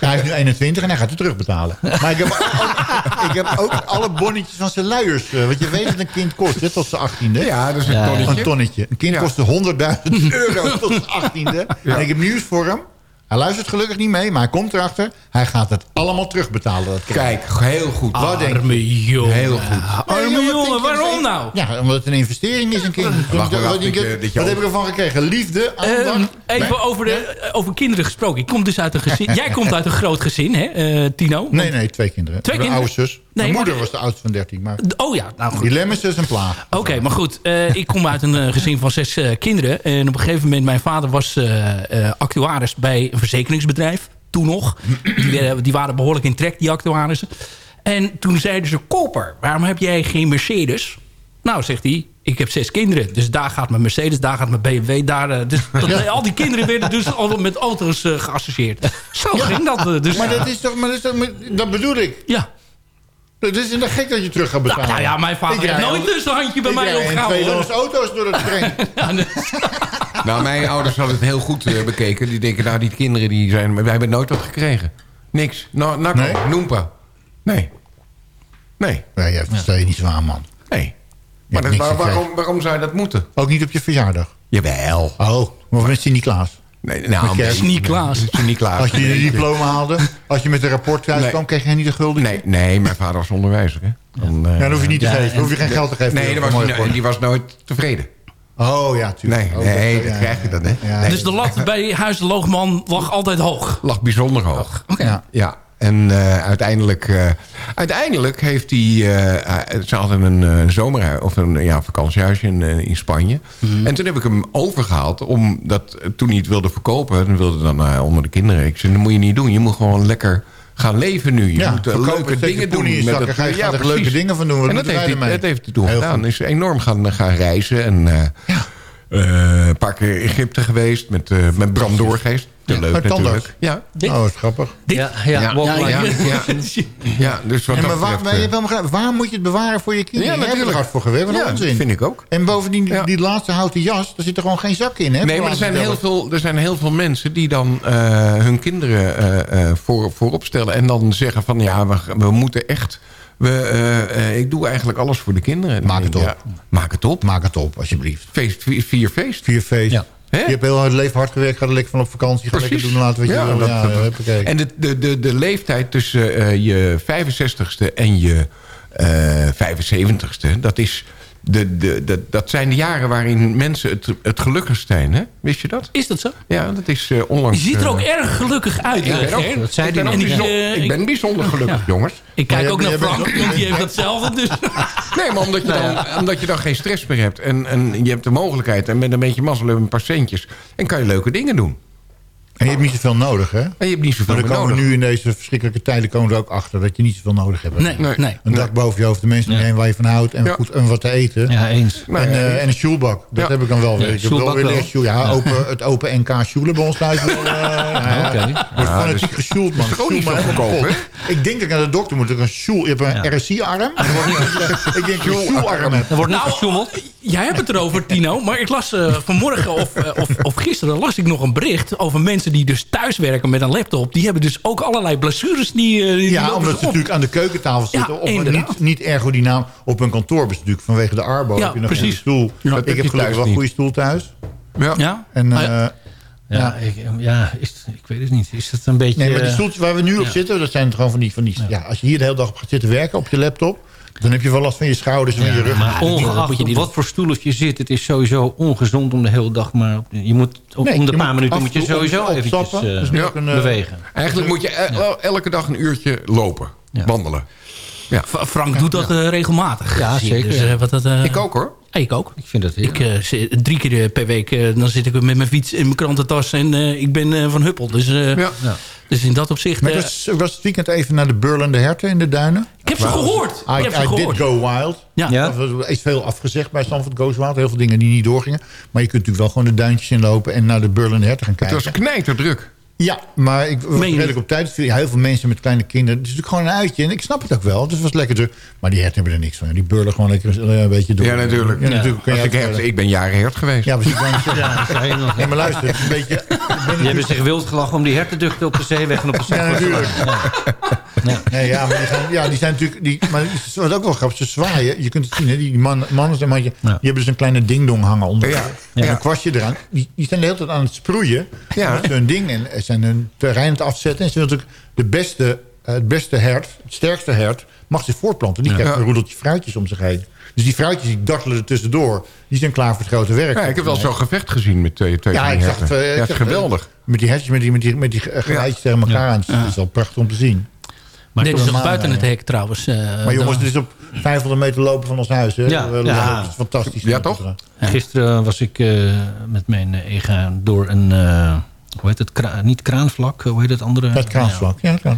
Hij is nu 21 en hij gaat het terugbetalen. Maar ik heb ook, ik heb ook alle bonnetjes van zijn luiers. eh, Want je weet dat een kind kost, hè, tot zijn 18e. Ja, dat is een tonnetje. Een tonnetje. Een kind Ja. kostte 100.000 [LAUGHS] euro tot zijn 18e. En ik heb nieuws voor hem. Hij luistert gelukkig niet mee, maar hij komt erachter. Hij gaat het allemaal terugbetalen. Dat. Kijk, heel goed. Wat denk je? Arme jongen. Heel goed. Arme Nee, jongen, waarom nou? Ja, omdat het een investering is, een kind. Wacht, Wat, wacht, heb ik ervan gekregen? Liefde, Ehm, aandacht? even over, de, over kinderen gesproken. Ik kom dus uit een gezin. [LAUGHS] Jij komt uit een groot gezin, hè, eh, Tino? Nee, nee, twee kinderen. Twee Mijn kinderen? oude zus. Mijn moeder maar- was de oudste van 13. Maar Oh ja, nou goed. die Lemmens is een plaag. Oké, maar goed. eh, ik kom uit een eh, gezin van zes eh, kinderen. En op een gegeven moment, mijn vader was eh, eh, actuaris bij een verzekeringsbedrijf. Toen nog. Die, werden- die waren behoorlijk in trek, die actuarissen. En toen zeiden ze, koper, waarom heb jij geen Mercedes? Nou, zegt hij, ik heb zes kinderen. Dus daar gaat mijn Mercedes, daar gaat mijn BMW. Daar, dus [LAUGHS] dat, Al die kinderen werden dus al met auto's geassocieerd. Zo ging dat. dus, Maar dat is toch, maar dat, is toch, maar dat bedoel ik. ja. Het is inderdaad gek dat je terug gaat betalen. Nou, nou ja, mijn vader Ik heeft nooit dus een handje bij ik mij opgehouden. tweedehands auto's door dat [LAUGHS] terrein. Ja, nee. [LAUGHS] Nou, mijn ouders hadden het heel goed eh, bekeken. Die denken, nou, die kinderen die zijn... Wij hebben nooit wat gekregen. Niks. Nou, Nakko, Nee? Noempa. Nee. Nee. Nee, jij stel je niet zo aan, man. Nee. Maar dat, waar- waarom, waarom zou je dat moeten? Ook niet op je verjaardag. Jawel. Oh, maar met Sinterklaas. Nee, nou, kerst. Sint-Niklaas. Sint-Niklaas. Als je je diploma haalde, als je met een rapport thuis Nee. kwam, kreeg je niet de gulden. Nee, nee, mijn vader was onderwijzer. Hè? Dan, eh, Ja, dan hoef je niet te Ja, geven. en- Dan hoef je geen geld te geven. nee, voor dat een was, die, was nooit tevreden. Oh ja, tuurlijk. Nee, Oh, nee, dat- dat ja, krijg je dan, hè? Ja, Nee. Dus de lat bij Huis de Loogman lag altijd hoog. lag bijzonder hoog. Ja. Ja, en eh, uiteindelijk, eh, uiteindelijk heeft hij... eh, ze hadden een zomerhuis of een ja, vakantiehuisje in, in Spanje. Mhm. En toen heb ik hem overgehaald. Omdat toen hij het wilde verkopen... dan wilde dan onder de kinderen. Ik zei, dat moet je niet doen. Je moet gewoon lekker gaan leven nu. Je Ja, moet leuke dingen doen. het- ga je- er precies. leuke dingen van doen. En dat heeft, hij, dat heeft hij toen Heel gedaan. goed. Is enorm gaan, gaan reizen. En eh, een paar keer Egypte geweest met, met Bram Doorgeest. Te leuk Met tandarts. natuurlijk. Ja. Oh, wat grappig. Ja, ja, Ja, ja, ja, ja. [LAUGHS] Ja, dus wat Ja, maar waar, maar eh, waar moet je het bewaren voor je kinderen? Ja, natuurlijk. hard voor gewerkt. Ja, onzin. vind ik ook. En bovendien, die, Ja. die laatste houten jas, daar zit er gewoon geen zak in. Hè, Nee, maar er zijn, heel veel, er zijn heel veel mensen die dan eh, hun kinderen eh, eh, voor, voorop stellen. En dan zeggen van ja, we, we moeten echt... We, eh, eh, ik doe eigenlijk alles voor de kinderen. Maak het op. ja, maak het op. Maak het op, alsjeblieft. Feest, vier, vier feest. Vier feest. Ja. Je hebt heel hard leven hard gewerkt, ga er lekker van op vakantie. Ga lekker doen, laten wat je Ja, wil. Ja, huppakee. En de, de, de, de leeftijd tussen eh, je 65ste en je eh 75ste... dat, is de, de, de, dat zijn de jaren waarin mensen het, het gelukkigst zijn. Hè? Wist je dat? Is dat zo? Ja, dat is eh, onlangs... Je ziet er ook eh, erg gelukkig uit. ik eh, ben ook- dat zei ik ben ook En ik, bijzonder- eh, ik ben bijzonder gelukkig, Ja. jongens. Ik kijk Maar ook naar Frank, want die heeft hetzelfde. Dus. Nee, maar omdat je, dan, omdat je dan geen stress meer hebt. En, en je hebt de mogelijkheid. En met een beetje mazzel we een paar centjes. En kan je leuke dingen doen. En je hebt niet zoveel nodig, hè? En je hebt niet zoveel maar dan meer komen we nodig. nu in deze verschrikkelijke tijden komen we er ook achter dat je niet zoveel nodig hebt. Nee, Nee. nee. Een dak boven je hoofd, de mensen je heen waar je van houdt en, Ja. goed, en wat te eten. Ja, eens. En, eh, en een sjoelbak. Dat Ja. heb ik dan wel. Sjoelbak Ik wel. weer Ja, Ja. Open, het open NK sjoelen bij ons thuis. wel, eh, [LAUGHS] ja, Oké. Wordt fanatiek dus- gesjoeld, man. is goedkoop, kapot. Ik denk dat ik naar de dokter moet. Ik een sjoel. Je hebt een RSI-arm. [LAUGHS] Ik denk dat je een sjoelarm hebt. Er wordt Nou, niet gesjoemeld. Jij hebt het erover, Tino. Maar ik las eh, vanmorgen of, eh, of, of gisteren las ik nog een bericht over mensen die dus thuiswerken met een laptop. Die hebben dus ook allerlei blessures die, eh, die Ja, omdat ze op. natuurlijk aan de keukentafel zitten. Ja, of inderdaad. niet, niet ergodynamisch op een kantoor. Dus natuurlijk vanwege de arbo Ja, heb je nog precies. een stoel. Ja. Dat ik heb gelukkig thuis wel een goede stoel thuis. Ja. Ja? En, Ah, eh, ja. Ja, ik, ja is, ik weet het niet. Is het een beetje... Nee, maar die eh, stoeltjes waar we nu op ja. zitten, dat zijn gewoon van die, van die... Ja. als je hier de hele dag op gaat zitten werken op je laptop... dan heb je wel last van je schouders en van je rug. Maar ongeacht wat voor stoel of je zit... het is sowieso ongezond om de hele dag maar... Je moet, op, Nee, om de je paar minuten moet je sowieso eventjes eh, een, eh, bewegen. Eigenlijk moet je el- elke dag een uurtje lopen. Wandelen. Ja. Frank doet dat eh, regelmatig. Ja, zeker, Dus, ja. eh, wat dat, eh, Ik ook hoor. Ja, ik ook. Ik vind dat heel... Ik eh, zit drie keer per week, dan zit ik met mijn fiets in mijn krantentas en eh, ik ben eh, van Huppel. Dus, eh, Ja. Ja. Dus in dat opzicht... Maar ik eh, was, ik was het weekend even naar de Burlende Herten in de duinen. ik heb ze gehoord. I, ik heb ze I gehoord. did go wild. Ja. Ja. Er is veel afgezegd bij Stanford Goes Wild. Heel veel dingen die niet doorgingen. Maar je kunt natuurlijk wel gewoon de duintjes inlopen... en naar de Burlende Herten gaan Het kijken. was knijterdruk. Ja, maar ik was je redelijk op tijd. Ja, heel veel mensen met kleine kinderen. Het is natuurlijk gewoon een uitje. En ik snap het ook wel. Dus het was lekker druk. Maar die herten hebben er niks van. Die burlen gewoon lekker eh, een beetje door. Ja, natuurlijk. Ja, natuurlijk je ik, hert, ik ben jaren hert geweest. Ja, precies. [LAUGHS] Ja, Ja, je nog. Nee, maar luister, het is een [LAUGHS] beetje... hebben natuurlijk- zich wild gelachen om die hertenduchten op de zeeweg en op de Ja, zandvoort te natuurlijk. Ja. Nee, ja, maar die, gaan, ja, die zijn natuurlijk... Die, maar wat ook wel grappig. Ze zwaaien. Je kunt het zien, hè, die man, mannen zijn mandje, Die hebben dus een kleine dingdong hangen onder. Ja. En Ja. een kwastje eraan. Die, die zijn de hele tijd aan het sproeien. Ja. Met hun ding. En zijn hun terrein aan het afzetten. En ze willen natuurlijk de beste, eh, het beste hert, het sterkste hert, mag zich voortplanten. Die krijgt Ja. een roedeltje fruitjes om zich heen. Dus die fruitjes die dartelen er tussendoor. Die zijn klaar voor het grote werk. Ja, ik heb wel zo'n gevecht gezien met twee, twee Ja, ik zag het. eh, ik Ja, het zag het, geweldig. Met die hertjes, met die, met die, met die eh, tegen elkaar aan. Het is wel prachtig om te zien. Maar dit is nog buiten het ja. hek trouwens. eh, Maar jongens, dit is op 500 meter lopen van ons huis. Hè? Ja, We- we- ja. Dat is fantastisch. Ja, toch? Gisteren was ik eh, met mijn EGA door een... eh, hoe heet het? Kra- niet kraanvlak, hoe heet het andere? Het kraansvlak. Ja, dat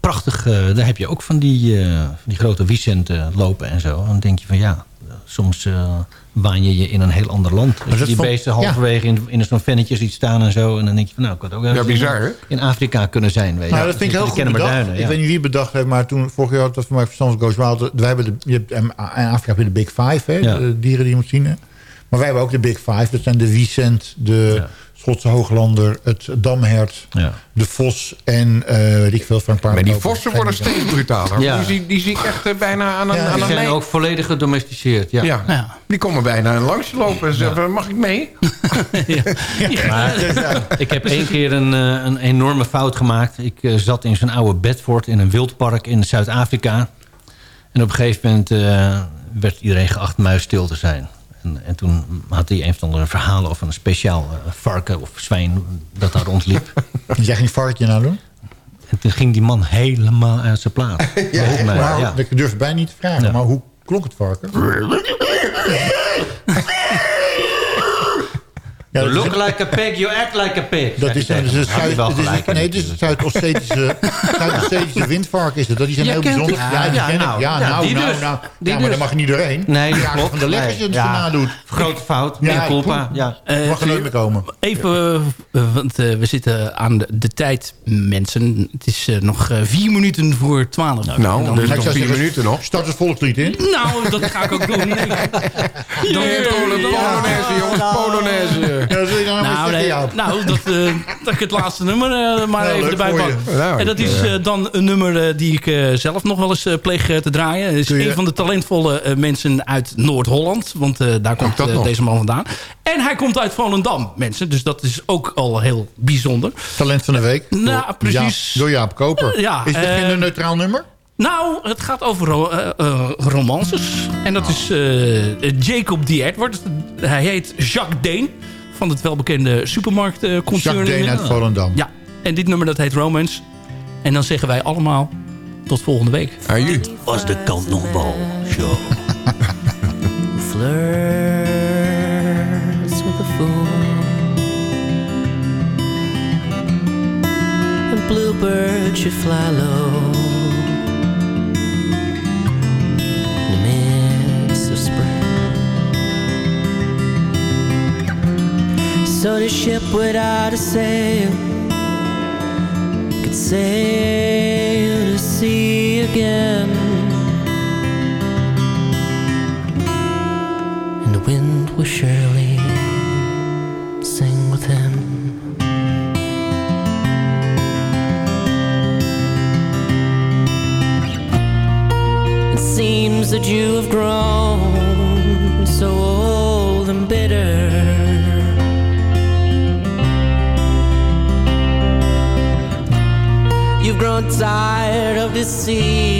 prachtig. eh, daar heb je ook van die, eh, van die grote Vicenten lopen en zo. Dan denk je van ja, soms eh waan je je in een heel ander land. Als je dat die beesten ja. halverwege in, in zo'n vennetje ziet staan en zo. En dan denk je van nou, ik had ook wel Ja, bizar, in, hè? in Afrika kunnen zijn. Weet je. Nou, dat vind ik heel Die goed bedacht. duinen, Ik ja. weet niet wie het bedacht heeft, maar toen vorig jaar had dat voor mij verstand Goes Wild. Wij hebben de, je hebt, in Afrika heb je de Big Five, hè, Ja. de dieren die je moet zien. hè. Maar wij hebben ook de Big Five. Dat zijn de Vicent, de Schotse Hooglander, het Damhert, Ja. de Vos en eh weet ik veel van een paar. Maar die vossen worden steeds brutaler. Ja. Die, zie, die zie ik echt eh, bijna aan een, Ja, aan Die zijn ook volledig gedomesticeerd. Ja. Ja. Ja. Die komen bijna langs lopen en zeggen, mag ik mee? [LAUGHS] Maar ik heb één keer een, eh, een enorme fout gemaakt. Ik zat in zo'n oude Bedford in een wildpark in Zuid-Afrika. En op een gegeven moment eh, werd iedereen geacht muisstil te zijn. En, en toen had hij een of andere verhaal over een speciaal eh, varken of zwijn dat daar rondliep. [LAUGHS] Jij ging varkentje nou doen? En toen ging die man helemaal uit zijn plaat. [LAUGHS] Volgens mij, Maar, ja. Ik durf bijna niet te vragen, Ja. maar hoe klonk het varken? [LAUGHS] Ja, dat is- Look like a pig, you act like a pig. Dat is, dat is hij Zuid, wel het is, gelijk. nee, het is het Zuid-Ossetische [LAUGHS] Zuid windvarken. Is het. Dat zijn Ja, heel bijzonder. Ja, die Ja, nou, Ja, nou, die nou, dus. nou. Die Ja, maar dus. daar mag je niet doorheen. Nee, dat klopt. van de leg als je het Ja. erna doet. Grote fout, Ja, culpa. Ja. Je mag er nooit meer komen. Even, eh, want eh, we zitten aan de, de tijd, mensen. Het is eh, nog eh, vier minuten voor twaalf. En Nou, dan- Ik nog vier minuten nog. Start het volkslied in. Nou, dat ga ik ook doen. Nee. [LAUGHS] Dan Polonaise, jongens, Polonaise. Ja, zul je dan nou, Nou, nee, nou dat, eh, dat ik het laatste nummer eh, maar even erbij pak. Nou, en dat is eh, dan een nummer die ik zelf nog wel eens pleeg te draaien. Het is je- een van de talentvolle mensen uit Noord-Holland. Want daar komt deze man vandaan. En hij komt uit Volendam, mensen. Dus dat is ook al heel bijzonder. Talent van de week. Nou, Door precies. Jaap, door Jaap Koper. Ja, is het geen neutraal nummer? Nou, het gaat over ro- romances. En dat is eh, Jacob D. Edward. Hij heet Jacques Deen. Van het welbekende supermarktconcern. Jacques Deen uit Volendam. Ja, en dit nummer dat heet Romance. En dan zeggen wij allemaal tot volgende week. Aju. Was de kant nog bal show. [LAUGHS] flirts with a fool. bird should fly low So the ship without a sail could sail to sea again. And the wind will surely see.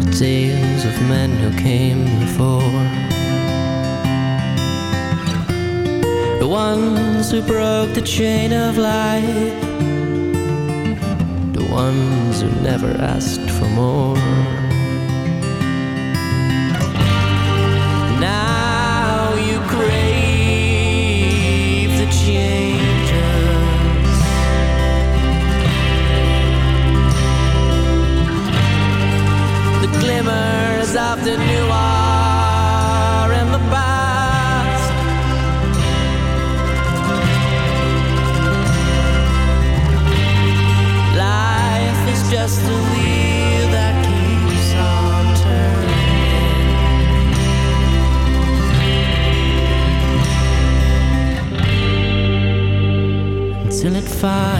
The tales of men who came before, the ones who broke the chain of life, the ones who never asked for more. The new are in the past. Life is just a wheel that keeps on turning until it finds